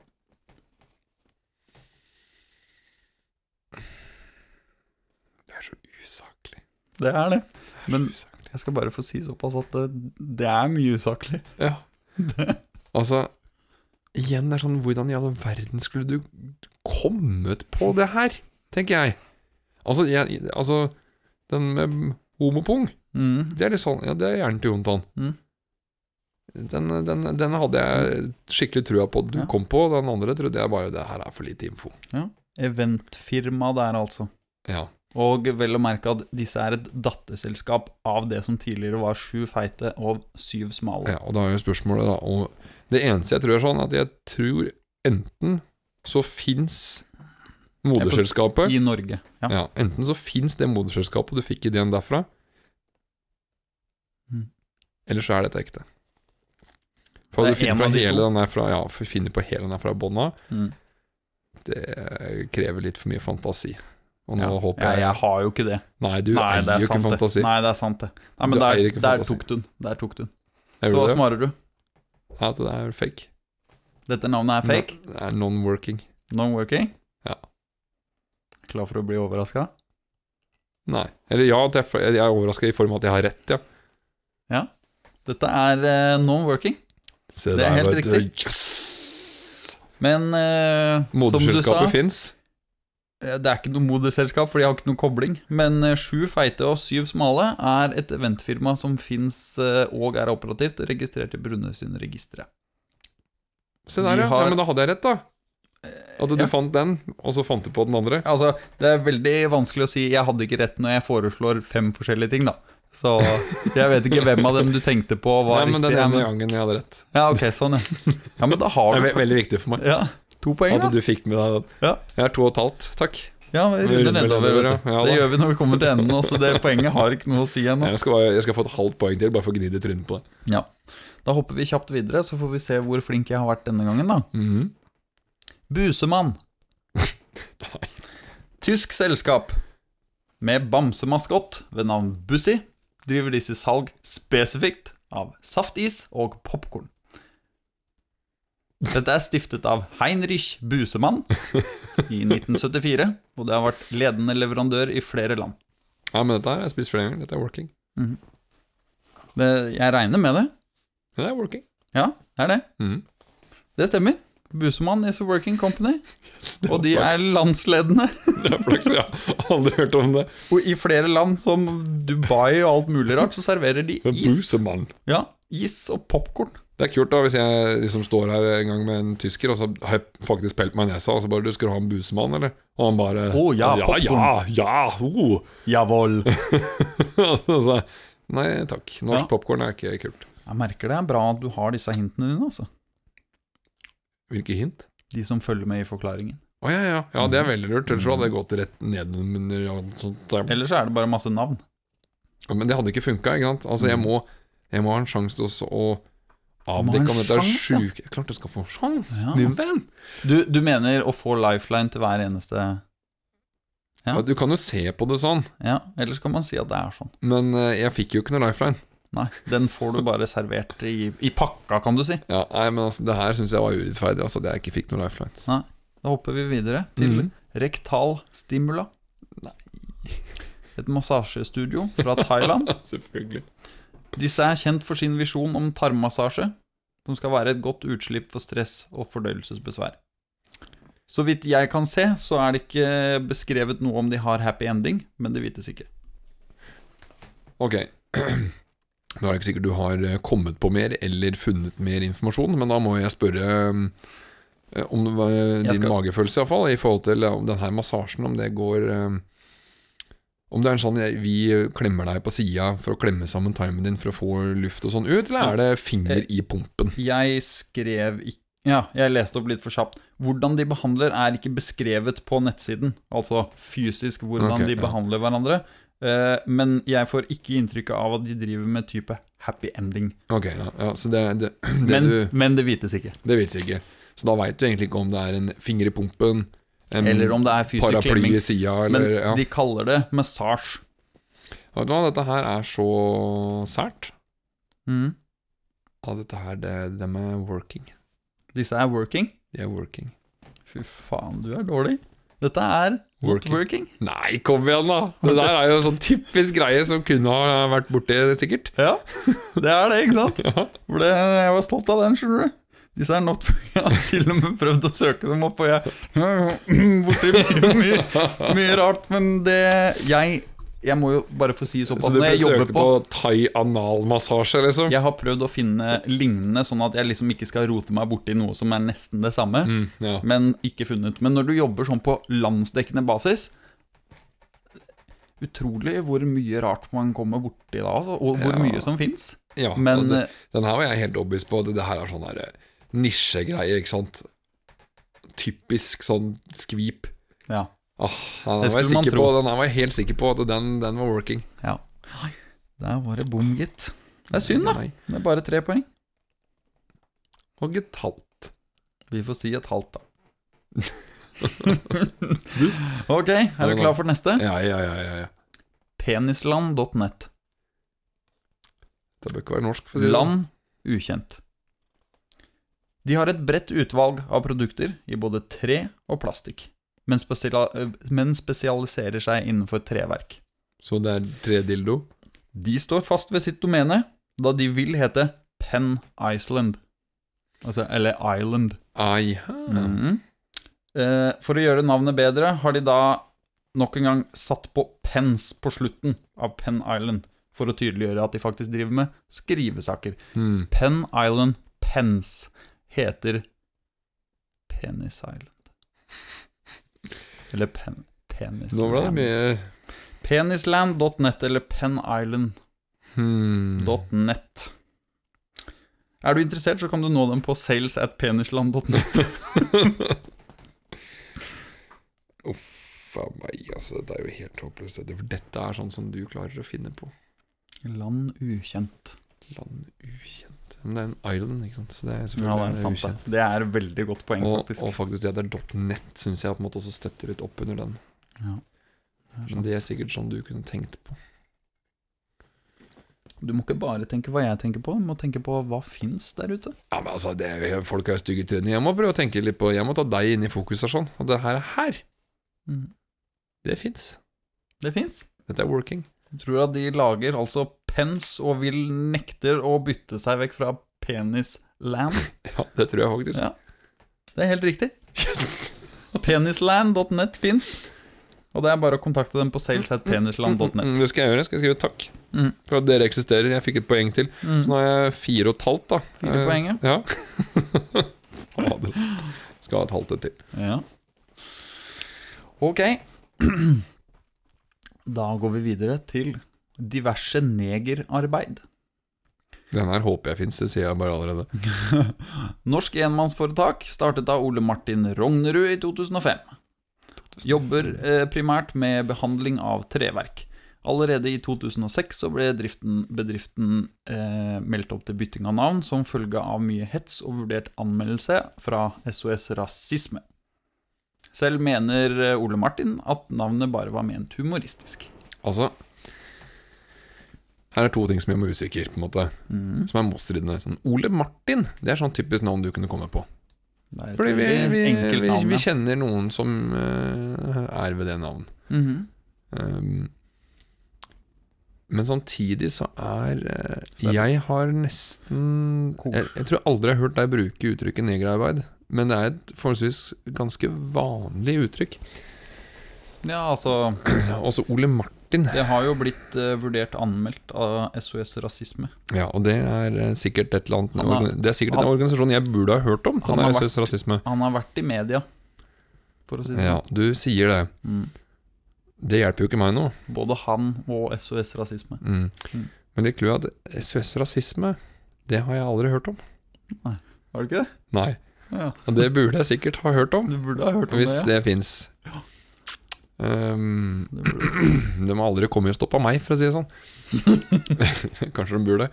Det er så usaklig. Det er det. Men jeg skal bare få si såpass at det, det er mye usaklig. Ja. [LAUGHS] altså Igjen, det er sånn Hvordan i all verden skulle du kommet på det her? Tenker jeg. Altså, jeg, altså Den med homopung, Mm. det er litt sånn Ja, det er gjerne til Jontan. Mm. Den, den, den hadde jeg skikkelig trua på at du Ja. kom på. Den andre trodde jeg bare det her er for lite info. Ja. Eventfirma der, altså. Ja. Og vel å merke at disse er et datterselskap av det som tidligere var sju feite og syv smale. ja og da er jo spørsmålet, da Og det eneste jeg tror er sånn, at jeg tror enten så fins moderselskapet I Norge. Ja. Ja, enten så fins det moderselskapet, du fikk ideen derfra, Mm. eller så er dette ekte. For Det du er finner fra de hele den fra, ja, finner på hele den der fra bånn av, Mm. det krever litt for mye fantasi. Og nå Ja. håper ja, jeg jeg har jo ikke det. Nei, du Nei, eier er jo ikke fantasi. det. Nei, det er sant, det. Nei, men der, der tok du den. Der tok du den. Så hva smarer du? Ja, at det er fake. Dette navnet er fake? Det er non-working. Non-working? Ja. Klar for å bli overraska? Nei. Eller ja, at jeg, jeg er overraska i form av at jeg har rett, ja. Ja. Dette er uh, non-working, Det er helt riktig. Yes! men uh, som du sa Moderselskapet fins. Eh, Det er ikke noe moderselskap, for de har ikke noe kobling. Men eh, sju feite og syv smale er et eventfirma som fins og er operativt, registrert i Brønnøysundregisteret. Se der, De ja. har- ja. Men da hadde jeg rett, da. At du ja. fant den, og så fant du på den andre. Altså, det er veldig vanskelig å si 'jeg hadde ikke rett' når jeg foreslår fem forskjellige ting, da. Så jeg vet ikke hvem av dem du tenkte på var Nei, men den riktig. Den ene men- gangen jeg hadde rett. Ja, ok, sånn, ja. Ja, men da har du Det er veldig viktig for meg. Ja, to poeng, At du fikk med deg den. Ja. Jeg er to og et halvt, takk. Ja, vi runder nedover. ja. Det da. gjør vi når vi kommer til enden også. Det poenget har ikke noe å si ennå. Jeg skal, bare, jeg skal få et halvt poeng til, bare for å gni det i trynet på det. Ja. Da hopper vi kjapt videre, så får vi se hvor flink jeg har vært denne gangen, da. Mhm. Busemann. [LAUGHS] Tysk selskap med bamsemaskott ved navn Bussi driver disse salg spesifikt av saftis og popkorn. Dette er stiftet av Heinrich Busemann i 1974, og det har vært ledende leverandør i flere land. Ja, men dette har jeg spist flere ganger. Dette er working. Det, jeg regner med det. Det er working. Ja, det er det. Mhm. Det stemmer. Busemann is a working company, og de er landsledende Det er flaks, har aldri hørt om det. Og i flere land som Dubai og alt mulig rart, så serverer de is. busemann. Ja, is og popkorn. Det er kult da hvis jeg liksom står her en gang med en tysker, og så har jeg faktisk pelt meg i nesa, og så bare du, 'Skal du ha en busemann, eller?' Og han bare Å, ja, ja, ja, ja, oh. Jawohl. [LAUGHS] Og så, Nei takk, norsk Ja. popkorn er ikke kult. Jeg merker det er bra at du har disse hintene dine, altså. Hvilke hint? De som følger med i forklaringen. Å ja, ja, ja, det er veldig lurt. Ellers så hadde jeg gått rett nedenunder og Ellers. Eller så er det bare masse navn. Ja, Men det hadde ikke funka, ikke sant? Altså, jeg må, jeg må ha en sjanse til å en dette ja. Klart jeg skal få en sjanse, Ja. min venn! Du, du mener å få lifeline til hver eneste Ja. Ja, du kan jo se på det sånn, Ja, ellers kan man si at det er sånn. men uh, jeg fikk jo ikke noe lifeline. Nei, den får du bare servert i, i pakka, kan du si. Ja, nei, men altså, det her syns jeg var urettferdig, altså, at jeg ikke fikk noen lifelines. Nei. Da hopper vi videre til Mhm. rektal stimula. Nei. Et massasjestudio fra Thailand. [LAUGHS] Selvfølgelig. Disse er kjent for sin visjon om tarmmassasje, som skal være et godt utslipp for stress og fordøyelsesbesvær. Så vidt jeg kan se, så er det ikke beskrevet noe om de har happy ending, men det vites ikke. Ok. [CLEARS THROAT] Da er det ikke sikkert du har eh, kommet på mer eller funnet mer informasjon, men da må jeg spørre eh, om din skal- magefølelse, iallfall, i forhold til denne om massasjen, om det går eh, Om det er en sånn vi klemmer deg på sida for å klemme sammen tarmen din for å få luft og sånn ut, eller er det finger i pumpen? Jeg skrev ikke Ja, jeg leste opp litt for kjapt. Hvordan de behandler, er ikke beskrevet på nettsiden. Altså fysisk hvordan okay, de ja. behandler hverandre. Eh, men jeg får ikke inntrykk av at de driver med type happy ending. Ok, ja, ja så det, det, det Men, du men det vites ikke. Det vites ikke. Så da veit du egentlig ikke om det er en finger i pumpen, en Eller om det er fysisk klemming. sida, Men ja. de kaller det massasje. Vet du hva, dette her er så sært. Mm. Ja, dette her, det, dem er working. Disse er working. De er working. Fy faen, du er dårlig. Dette er Working. working. Nei, kom igjen, da! Det der er jo en sånn typisk greie som kunne ha vært borti, sikkert. Ja, det er det, ikke sant? [LAUGHS] Ja. Jeg var stolt av den, skjønner du. Disse er not. Jeg har til og med prøvd å søke dem opp, og jeg [CLEARS THROAT] Borti mye, mye, mye rart. Men det Jeg jeg må jo bare få si såpass Så du søkte på på thai analmassasje, liksom? Jeg har prøvd å finne lignende, sånn at jeg liksom ikke skal rote meg borti noe som er nesten det samme. Mm, ja. Men ikke funnet. Men når du jobber sånn på landsdekkende basis Utrolig hvor mye rart man kommer borti da, altså, og hvor Ja. mye som fins. ja Men det, eh, den her var jeg helt obvious på. Det, det her er sånn her eh, nisjegreie, ikke sant? Typisk sånn skvip. ja. Åh, den, Det var jeg sikker på, den var jeg helt sikker på at den, den var working. ja. Der var det bom, gitt. Det er synd, da. Med bare tre poeng. Og et halvt. Vi får si et halvt, da. [LAUGHS] ok, er du klar for neste? Ja, ja, ja, ja, ja. Penisland.net. Det bør ikke være norsk, for å si det sånn. Land ukjent. De har et bredt utvalg av produkter i både tre og plastikk, men, men spesialiserer seg innenfor treverk. Så det er tre dildo? De står fast ved sitt domene, da de vil hete Penn Iceland. Altså, eller Island. Eh, for å gjøre navnet bedre har de da nok en gang satt på pens på slutten av Penn Island, for å tydeliggjøre at de faktisk driver med skrivesaker. hmm. Penn Island Pens heter Penis Island. Eller pen, Penis Nå ble det mye Penisland.net eller Penisland.net. hmm. Er du interessert, så kan du nå dem på sales at penisland.net. [LAUGHS] a meg, altså. Det er jo helt håpløst. For dette er sånn som du klarer å finne på. Land ukjent. Land ukjent. Men det er en island, ikke sant. Så det er Ja, selvfølgelig det er sant, ukjent. det. Er veldig godt poeng, Og, faktisk. og faktisk det at det er .net syns jeg på en måte også støtter litt opp under den. Ja. Det Men det er sikkert sånn du kunne tenkt på. Du må ikke bare tenke hva jeg tenker på, du må tenke på hva fins der ute. Ja, men altså, det er, Folk er stygge trynet. Jeg må prøve å tenke litt på Jeg må ta deg inn i fokus og sånn. Og det her, er her Mm. det fins. Det fins. Dette er working. Jeg tror at de lager altså pens og vil nekter å bytte seg vekk fra penisland. [LAUGHS] Ja, det tror jeg faktisk. Ja. Det er helt riktig. Yes! [LAUGHS] Penisland.net fins. Og det er bare å kontakte dem på sales at Mm, penisland.net. Det skal jeg gjøre. Skal jeg skrive takk Mm. for at dere eksisterer. Jeg fikk et poeng til. Mm. Så nå har jeg fire og et halvt, da. Fire Eh, poeng, ja. ja. [LAUGHS] Skal ha et halvt et til. Ja. Ok. [CLEARS THROAT] Da går vi videre til diverse negerarbeid. Den her håper jeg fins, det sier jeg bare allerede. [LAUGHS] Norsk enmannsforetak startet av Ole Martin Rognerud i 2005. Jobber eh, primært med behandling av treverk. Allerede i 2006 så ble driften, bedriften eh, meldt opp til bytting av navn som følge av mye hets og vurdert anmeldelse fra SOS Rasisme. Selv mener eh, Ole Martin at navnet bare var ment humoristisk. Altså Her er to ting som gjør meg usikker, på en måte. Mm. Som er motstridende. Sånn, Ole Martin, det er sånn typisk navn du kunne komme på. Fordi vi, vi, vi, vi kjenner noen som uh, er ved det navn. -hmm. Um, men samtidig så er det- Jeg har nesten jeg, jeg tror aldri jeg har hørt deg bruke uttrykket negerarbeid. Men det er et forholdsvis ganske vanlig uttrykk. Ja, altså [CLEARS THROAT] Også Ole Martin. Det har jo blitt uh, vurdert anmeldt av SOS Rasisme. Ja, og det er uh, sikkert et eller annet har- Det er sikkert han- en organisasjon jeg burde ha hørt om. Han har SOS Rasisme. Han har vært i media, for å si det Ja, sånn. du sier det. Mm. Det hjelper jo ikke meg nå. Både han og SOS Rasisme. Mm. Mm. Men det clouet at SOS Rasisme, det har jeg aldri hørt om. Nei, Har du ikke det? Nei. Ja, Og det burde jeg sikkert ha hørt om. Du burde ha hørt om Hvis det. det fins. Um. Det [CLEARS THROAT] de har aldri kommet og stoppa meg, for å si det sånn. [LAUGHS] Kanskje de burde.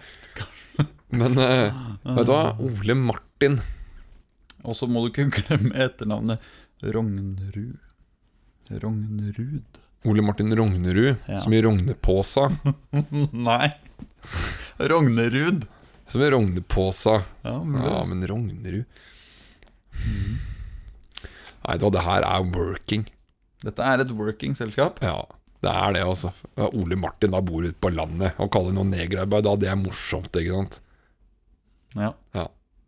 Men uh, vet du hva? Ole Martin. Og så må du ikke glemme etternavnet Rognrud. Rognrud. Ole Martin Rognerud, Ja. som i Rognepåsa. [LAUGHS] Nei. Rognerud. Som i Rognepåsa. Ja, men Ja, det- men Rognerud Nei, vet det her er working. Dette er et working selskap. Ja, det er det, altså. Ole Martin da bor ute på landet. Å kalle noe negerarbeid da, det er morsomt, ikke sant? Ja,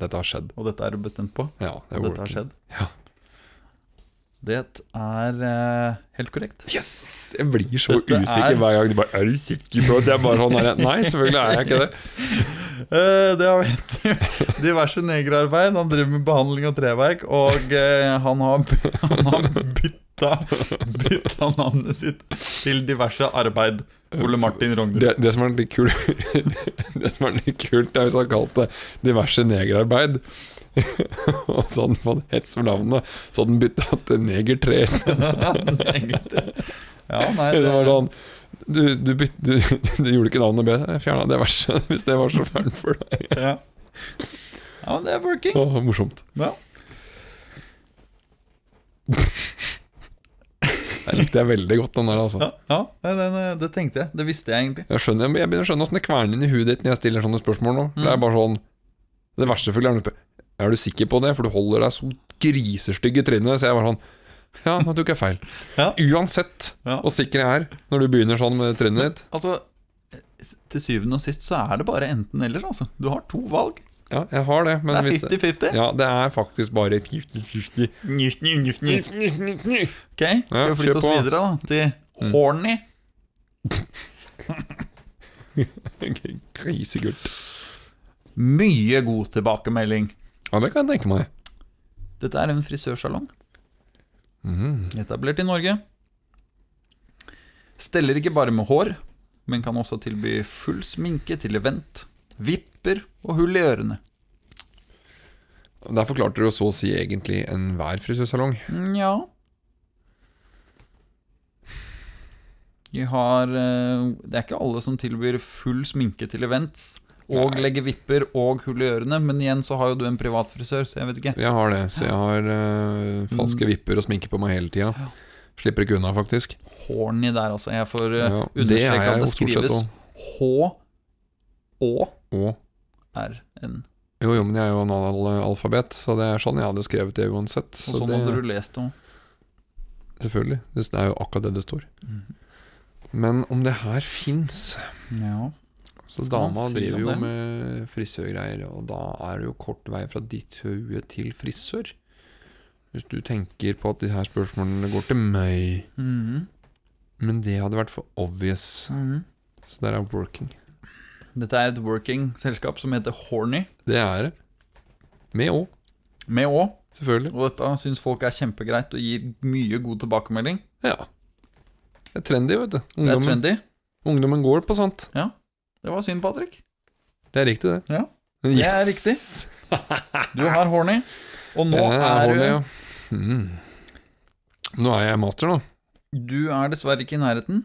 Dette har skjedd. Og dette er du bestemt på. Ja, det er Og dette har skjedd. Ja. Det er eh, helt korrekt. Yes! Jeg blir så Dette usikker er- hver gang. De bare, er du sikker på at jeg bare sånn her? Nei, selvfølgelig er jeg ikke det. Uh, [LAUGHS] det har vi [LAUGHS] diverse negerarbeid. Han driver med behandling av treverk, og uh, han har, [LAUGHS] han har bytta, bytta navnet sitt til diverse arbeid. Ole Martin Rognerud. Det, det som er litt kult [LAUGHS] Det som er litt kult, er hvis han kalte det diverse negerarbeid. [LAUGHS] og så hadde han fått hets for navnet, så hadde han bytta til negertre isteden. [LAUGHS] Egentlig. Ja, nei, Det det, var sånn du, du, byt, du, du gjorde ikke navnet bedre, jeg fjerna det verset hvis det var så fælt for deg. ja. ja, men det er working. Åh, morsomt. Ja. Det likte jeg veldig godt, den der, altså. Ja, ja det, det, det tenkte jeg. Det visste jeg egentlig. Jeg, skjønner, jeg begynner å skjønne åssen det kverner inn i huet ditt når jeg stiller sånne spørsmål nå. Mm. Det er Mm. bare sånn Det verste for er Er du sikker på det? For du holder deg så grisestygg i trynet. Så jeg var sånn Ja, nå tok jeg feil. Ja. Uansett Ja. sikker jeg er når du begynner sånn med trynet ditt. Altså, til syvende og sist så er det bare enten-eller, altså. Du har to valg. Ja, jeg har det, men Det er 50-50. Ja, det er faktisk bare 50-50. Njus, njus, njus, njus. Ok, vi Ja, får flytte oss videre da til Mm. Horny. [LAUGHS] Grisegult. Mye god tilbakemelding. Ja, det kan jeg tenke meg. Dette er en frisørsalong Mm. etablert i Norge. Steller ikke bare med hår, men kan også tilby full sminke til event, vipper og hull i ørene. Der forklarte du jo så å si egentlig enhver frisørsalong. Mm, Ja. De har eh, Det er ikke alle som tilbyr full sminke til events. Og Nei. legger vipper og hull i ørene. Men igjen så har jo du en privat frisør, så jeg vet ikke. Jeg har det, så jeg har uh, falske vipper og sminke på meg hele tida. Ja. Slipper ikke unna, faktisk. Horny der, altså. Jeg får uh, Ja, er understreke at det skrives sett skrives òg. H-Å-R-N. Jo, jo, men jeg er jo analfabet, så det er sånn jeg hadde skrevet det uansett. Og Så sånn det, hadde du lest det. Selvfølgelig. Det er jo akkurat det det står. Mm. Men om det her fins Ja. Så dama si driver jo det? med frisørgreier, og da er det jo kort vei fra ditt hode til frisør. Hvis du tenker på at de her spørsmålene går til meg. Mhm. Men det hadde vært for obvious. Mhm. Så der er working. Dette er et working selskap som heter Horny, Det er det. Med Å, med Å. selvfølgelig. Og dette syns folk er kjempegreit og gir mye god tilbakemelding. Ja. Det er trendy, vet du. Det er trendy. ungdommen går på sånt. Det var synd, Patrick. Det er riktig, det. Ja, det er riktig. [LAUGHS] Du har Horny, og nå er Horny, du ja. Mm. Nå er jeg master, nå. Du er dessverre ikke i nærheten.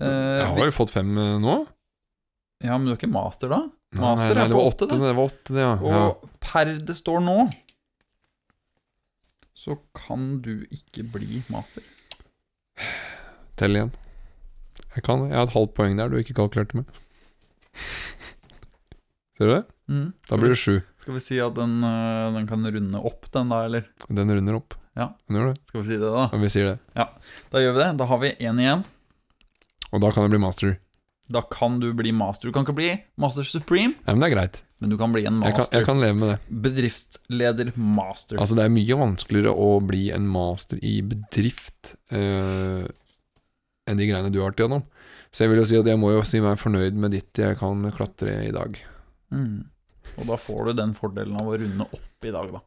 Eh, Jeg har jo fått fem eh, nå. Ja, men du er ikke master, da? Nei, Master nei, er det på åtte, det. Var åtte, ja. ja. ja. Og per det står nå, så kan du ikke bli master. Tell igjen. Jeg kan. Jeg har et halvt poeng der du ikke kalkulerte med. [LAUGHS] Ser du det? Mm. Da blir det sju. Skal vi si at den, eh, den kan runde opp, den da, eller? Den runder opp. Ja. Den gjør det. Skal vi si det, da? Ja, vi sier det. Da gjør vi det. Da har vi én igjen. Og da kan det bli master. Da kan du bli master. Du kan ikke bli master supreme, Ja, men det er greit. men du kan bli en Jeg kan, master. jeg kan leve med det. Bedriftsleder master. Altså, det er mye vanskeligere å bli en master i bedrift uh, enn de greiene du har vært igjennom. Så jeg vil jo si at jeg må jo si meg fornøyd med ditt jeg kan klatre i dag. Mm. Og da får du den fordelen av å runde opp i dag, da.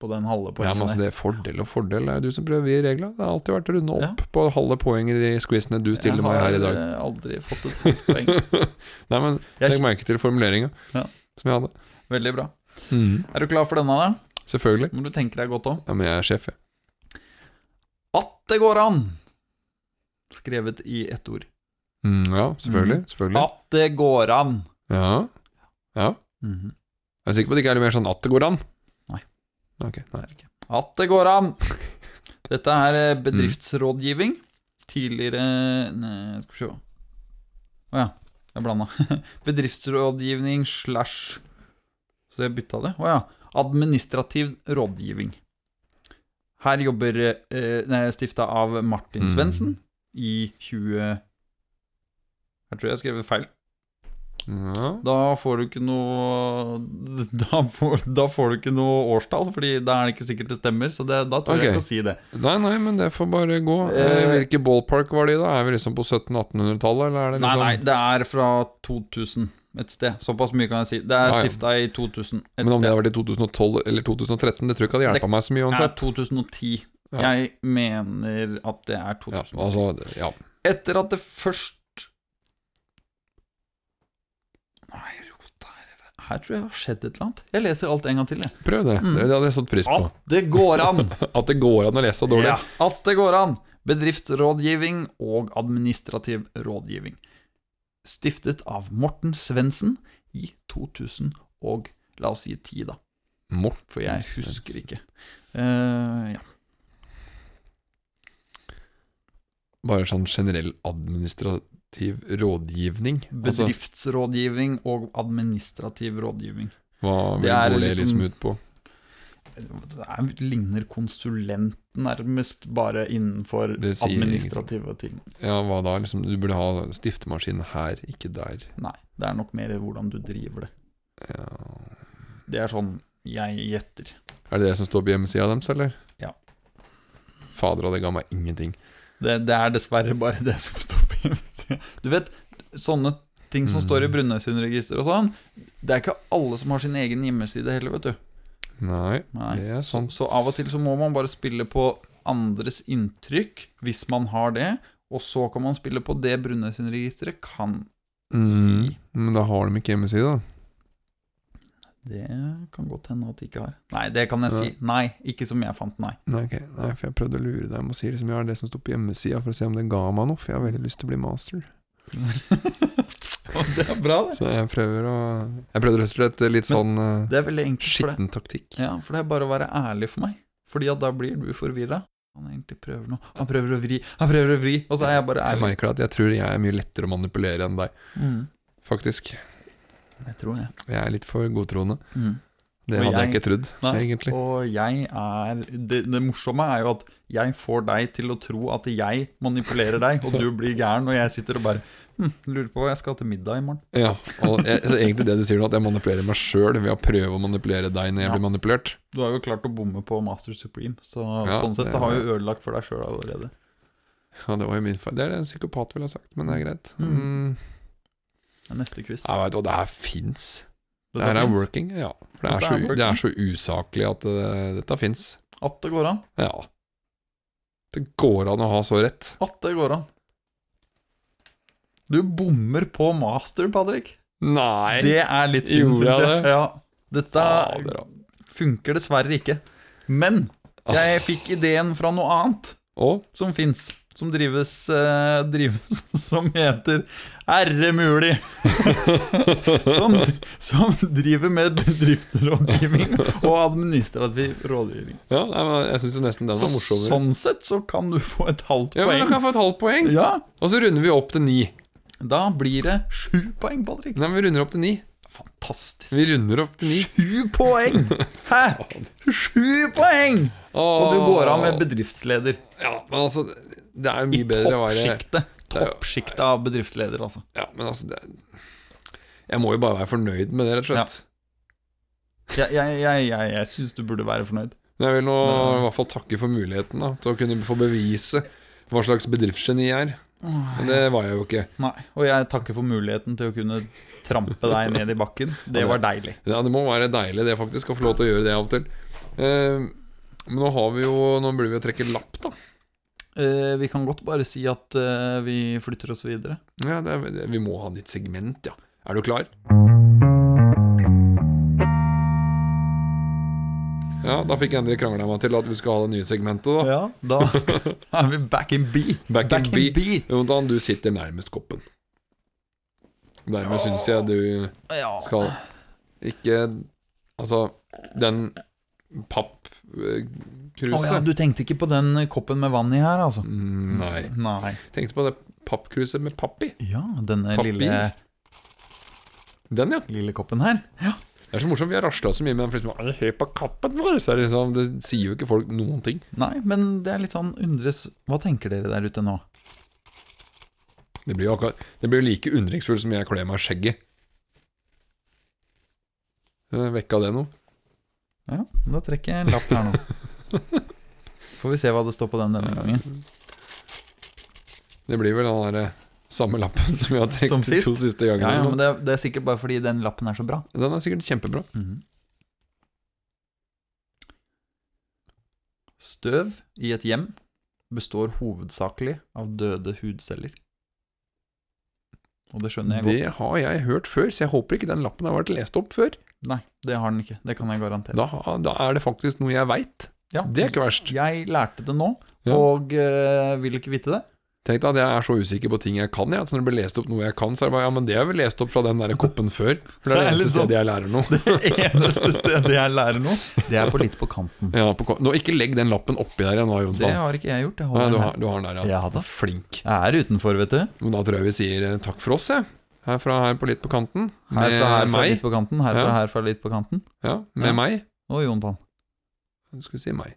På den halve Ja, men altså, det er fordel og fordel. Det er jo du som prøver gi reglene. Det har alltid vært å runde opp Ja. på halve poeng i de squizene du stiller meg her i dag. Jeg har eh, aldri fått et halvt poeng. [LAUGHS] Nei, men Jeg- legg merke til formuleringa Ja. som jeg hadde. Veldig bra. Er du klar for denne, da? Selvfølgelig. Må du tenke deg godt om. Ja, men jeg er sjef, jeg. At det går an! Skrevet i ett ord. Mm, ja, selvfølgelig. selvfølgelig. At det går an! Ja. ja. -hmm. Jeg er sikker på at det ikke er mer sånn at det går an. Nei. Ok, nei. At det går an! Dette er eh, bedriftsrådgivning. Tidligere Nei, skal vi se Å ja, jeg blanda. [LAUGHS] Bedriftsrådgivning slash Så jeg bytta det. Å ja. Administrativ rådgivning. Her jobber eh, Nei, stifta av Martin Mm. I 20 Jeg tror jeg har skrevet feil. Ja. Da får du ikke noe [LAUGHS] Da får, da får du ikke noe årstall, Fordi da er det ikke sikkert det stemmer. Så det, da tør jeg ikke å si det. Nei, nei, men det får bare gå. Eh, Hvilken Hvilke ballpark var de da? Er vi liksom på 1700-1800-tallet, eller er Nei, liksom nei, det er fra 2000 et sted. Såpass mye kan jeg si. Det er Ja, stifta i 2000 et Men om det sted. har vært i 2012 eller 2013, det tror jeg ikke hadde hjelpa meg så mye Det er 2010. Ja. Jeg mener at det er Ja, altså, ja. Etter at det først Nei, rota her Her tror jeg har skjedd et eller annet. Jeg leser alt en gang til, jeg. Prøv det. Mm. Det, hadde jeg satt pris på. At det går an! [LAUGHS] At det går an å lese så dårlig. Ja, at det går an. Bedriftsrådgivning og administrativ rådgivning. Stiftet av Morten Svendsen i 2000 og la oss si 10, da. Morten For jeg husker husker ikke. Uh, ja. Bare sånn generell administrativ rådgivning. Altså, Bedriftsrådgivning og administrativ rådgivning. hva vil det liksom- liksom ut på? Det er, ligner konsulent nærmest, bare innenfor administrative ting. Ja, hva da? Liksom, du burde ha stiftemaskin her, ikke der. Nei, det er nok mer hvordan du driver det. Ja. Det er sånn jeg gjetter. Er det det som står på hjemmesida deres, eller? Ja. Fader, og det ga meg ingenting. Det, det er dessverre bare det som står på. Du vet, sånne ting som Mm. står i Brønnøysundregisteret og sånn, det er ikke alle som har sin egen hjemmeside heller, vet du. Nei, Nei. det er sant. Så av og til så må man bare spille på andres inntrykk, hvis man har det, og så kan man spille på det Brønnøysundregisteret kan mm, Men da har de ikke hjemmeside, da. Det kan godt hende at de ikke har. Nei, det kan jeg si. Nei, ikke som jeg fant, nei. Nei, okay. Nei, for jeg prøvde å lure deg med å si liksom, jeg har det som står på hjemmesida, for å se om det ga meg noe. For jeg har veldig lyst til å bli master. [LAUGHS] det er bra, det. Så jeg prøver å Jeg prøvde rett og slett litt sånn enkelt for det. skitten taktikk. Ja, for det er bare å være ærlig for meg. Fordi at da blir du forvirra. Han egentlig prøver noe. Han prøver å vri, han prøver å vri, og så er jeg bare ærlig. Jeg merker at jeg tror jeg er mye lettere å manipulere enn deg, Mm, faktisk. Det tror jeg. Jeg er litt for godtroende. Mm. Det Og hadde jeg jeg- ikke trodd, Nei, egentlig. Og jeg er det, det morsomme er jo at jeg får deg til å tro at jeg manipulerer deg, og du [LAUGHS] blir gæren, og jeg sitter og bare hm, lurer på hva jeg skal til middag i morgen. Ja, og jeg, så egentlig det du sier nå, at jeg manipulerer meg sjøl ved å prøve å manipulere deg når jeg Ja. blir manipulert. Du har jo klart å bomme på Master Supreme, så Ja, sånn sett det- så har du ødelagt for deg sjøl allerede. Ja, det var jo min feil. Det er det en psykopat ville ha sagt, men det er greit. Mm. Det er neste quiz. Jeg vet og det her fins. Det her er working, ja. For det er, så, det er så usaklig at uh, dette fins. At det går an. Ja. Det går an å ha så rett. At det går an. Du bommer på master, Patrick. Nei! Det er litt synd, syns jeg det? Ja. Dette ja, funker dessverre ikke. Men Ah. jeg fikk ideen fra noe annet Og som fins. Som drives, eh, drives [LAUGHS] Som heter Herre mulig. [LAUGHS] som, som driver med bedriftsrådgivning og administrativ rådgivning. Ja, jeg syns jo nesten den Så var morsommere. sånn sett så kan du få et halvt Ja, men du kan få et halvt poeng. Ja, Og så runder vi opp til ni. Da blir det sju poeng, Patrick. Nei, men vi runder opp til ni. Fantastisk. Vi runder opp til ni. Sju poeng! Hæ? [LAUGHS] Sju poeng! Og du går av med bedriftsleder. Ja, men altså Det er jo I mye bedre å være toppsjiktet. Av bedriftsleder, altså. Ja, men altså det, Jeg må jo bare være fornøyd med det, rett og slett. Jeg, jeg, jeg, jeg, jeg syns du burde være fornøyd. Men jeg vil nå Men- i hvert fall takke for muligheten da til å kunne få bevise hva slags bedriftsgeni jeg er. Men det var jeg jo ikke. Nei, Og jeg takker for muligheten til å kunne trampe deg ned i bakken. [LAUGHS] Det var deilig. Ja, Det må være deilig det faktisk å få lov til å gjøre det av og til. Eh, men nå har vi jo Nå burde vi jo trekke lapp, da. Eh, vi kan godt bare si at eh, vi flytter oss videre. Ja, det det, Vi må ha nytt segment, ja. Er du klar? Ja, da fikk Endre krangla meg til at vi skal ha det nye segmentet, da. Ja, da [LAUGHS] er vi back in B. Back in B. B. Jonathan, du sitter nærmest koppen. Dermed syns jeg du skal ikke Altså, den Å Oh, ja, du tenkte ikke på den koppen med vann i her, altså? Mm, Nei. Nei. Tenkte på det pappkruset med papp i. Ja, denne Papir. lille, Den, ja. lille koppen her. Ja. Det er så morsomt. Vi har rasla så mye med den. Liksom, Hør på kappen vår! Så det, liksom, det sier jo ikke folk noen ting. Nei, men det er litt sånn undres Hva tenker dere der ute nå? Det blir jo akkurat Det blir like undringsfullt som jeg kler meg i skjegget. Vekka det noe? Ja, da trekker jeg en lapp her nå. [LAUGHS] Får vi se hva det står på den denne gangen. Det blir vel den der eh, samme lappen som vi har trukket de to sist? siste gangene. Ja, ja, men det, er- det er sikkert bare fordi den lappen er så bra. Den er sikkert kjempebra. Støv i et hjem består hovedsakelig av døde hudceller. Og det skjønner jeg godt. Det har jeg hørt før, så jeg håper ikke den lappen har vært lest opp før. Nei, det har den ikke. Det kan jeg garantere. Da, da er det faktisk noe jeg veit. Ja, Det er ikke verst. Jeg lærte det nå, Ja. og uh, vil ikke vite det. Tenk deg at jeg er så usikker på ting jeg kan. Jeg. Så når det blir lest opp noe jeg kan, så er det bare Ja, men det har vi lest opp fra den der koppen [LAUGHS] før. For det er det Det er eneste sånn- stedet jeg lærer noe. [LAUGHS] Det eneste stedet jeg lærer noe, det er på litt på kanten. Ja, på, nå, ikke legg den lappen oppi der igjen Jontan. Det har ikke jeg gjort. Jeg Nei, du, har, du har den der, ja. Ja da. Flink. Jeg er utenfor, vet du. Men da tror jeg vi sier eh, takk for oss, jeg. Herfra her på litt på kanten. Med herfra, her meg. litt på kanten, Herfra, Ja. her fra litt på kanten. Ja, med Ja. meg. Og Jontan. Skal vi si meg.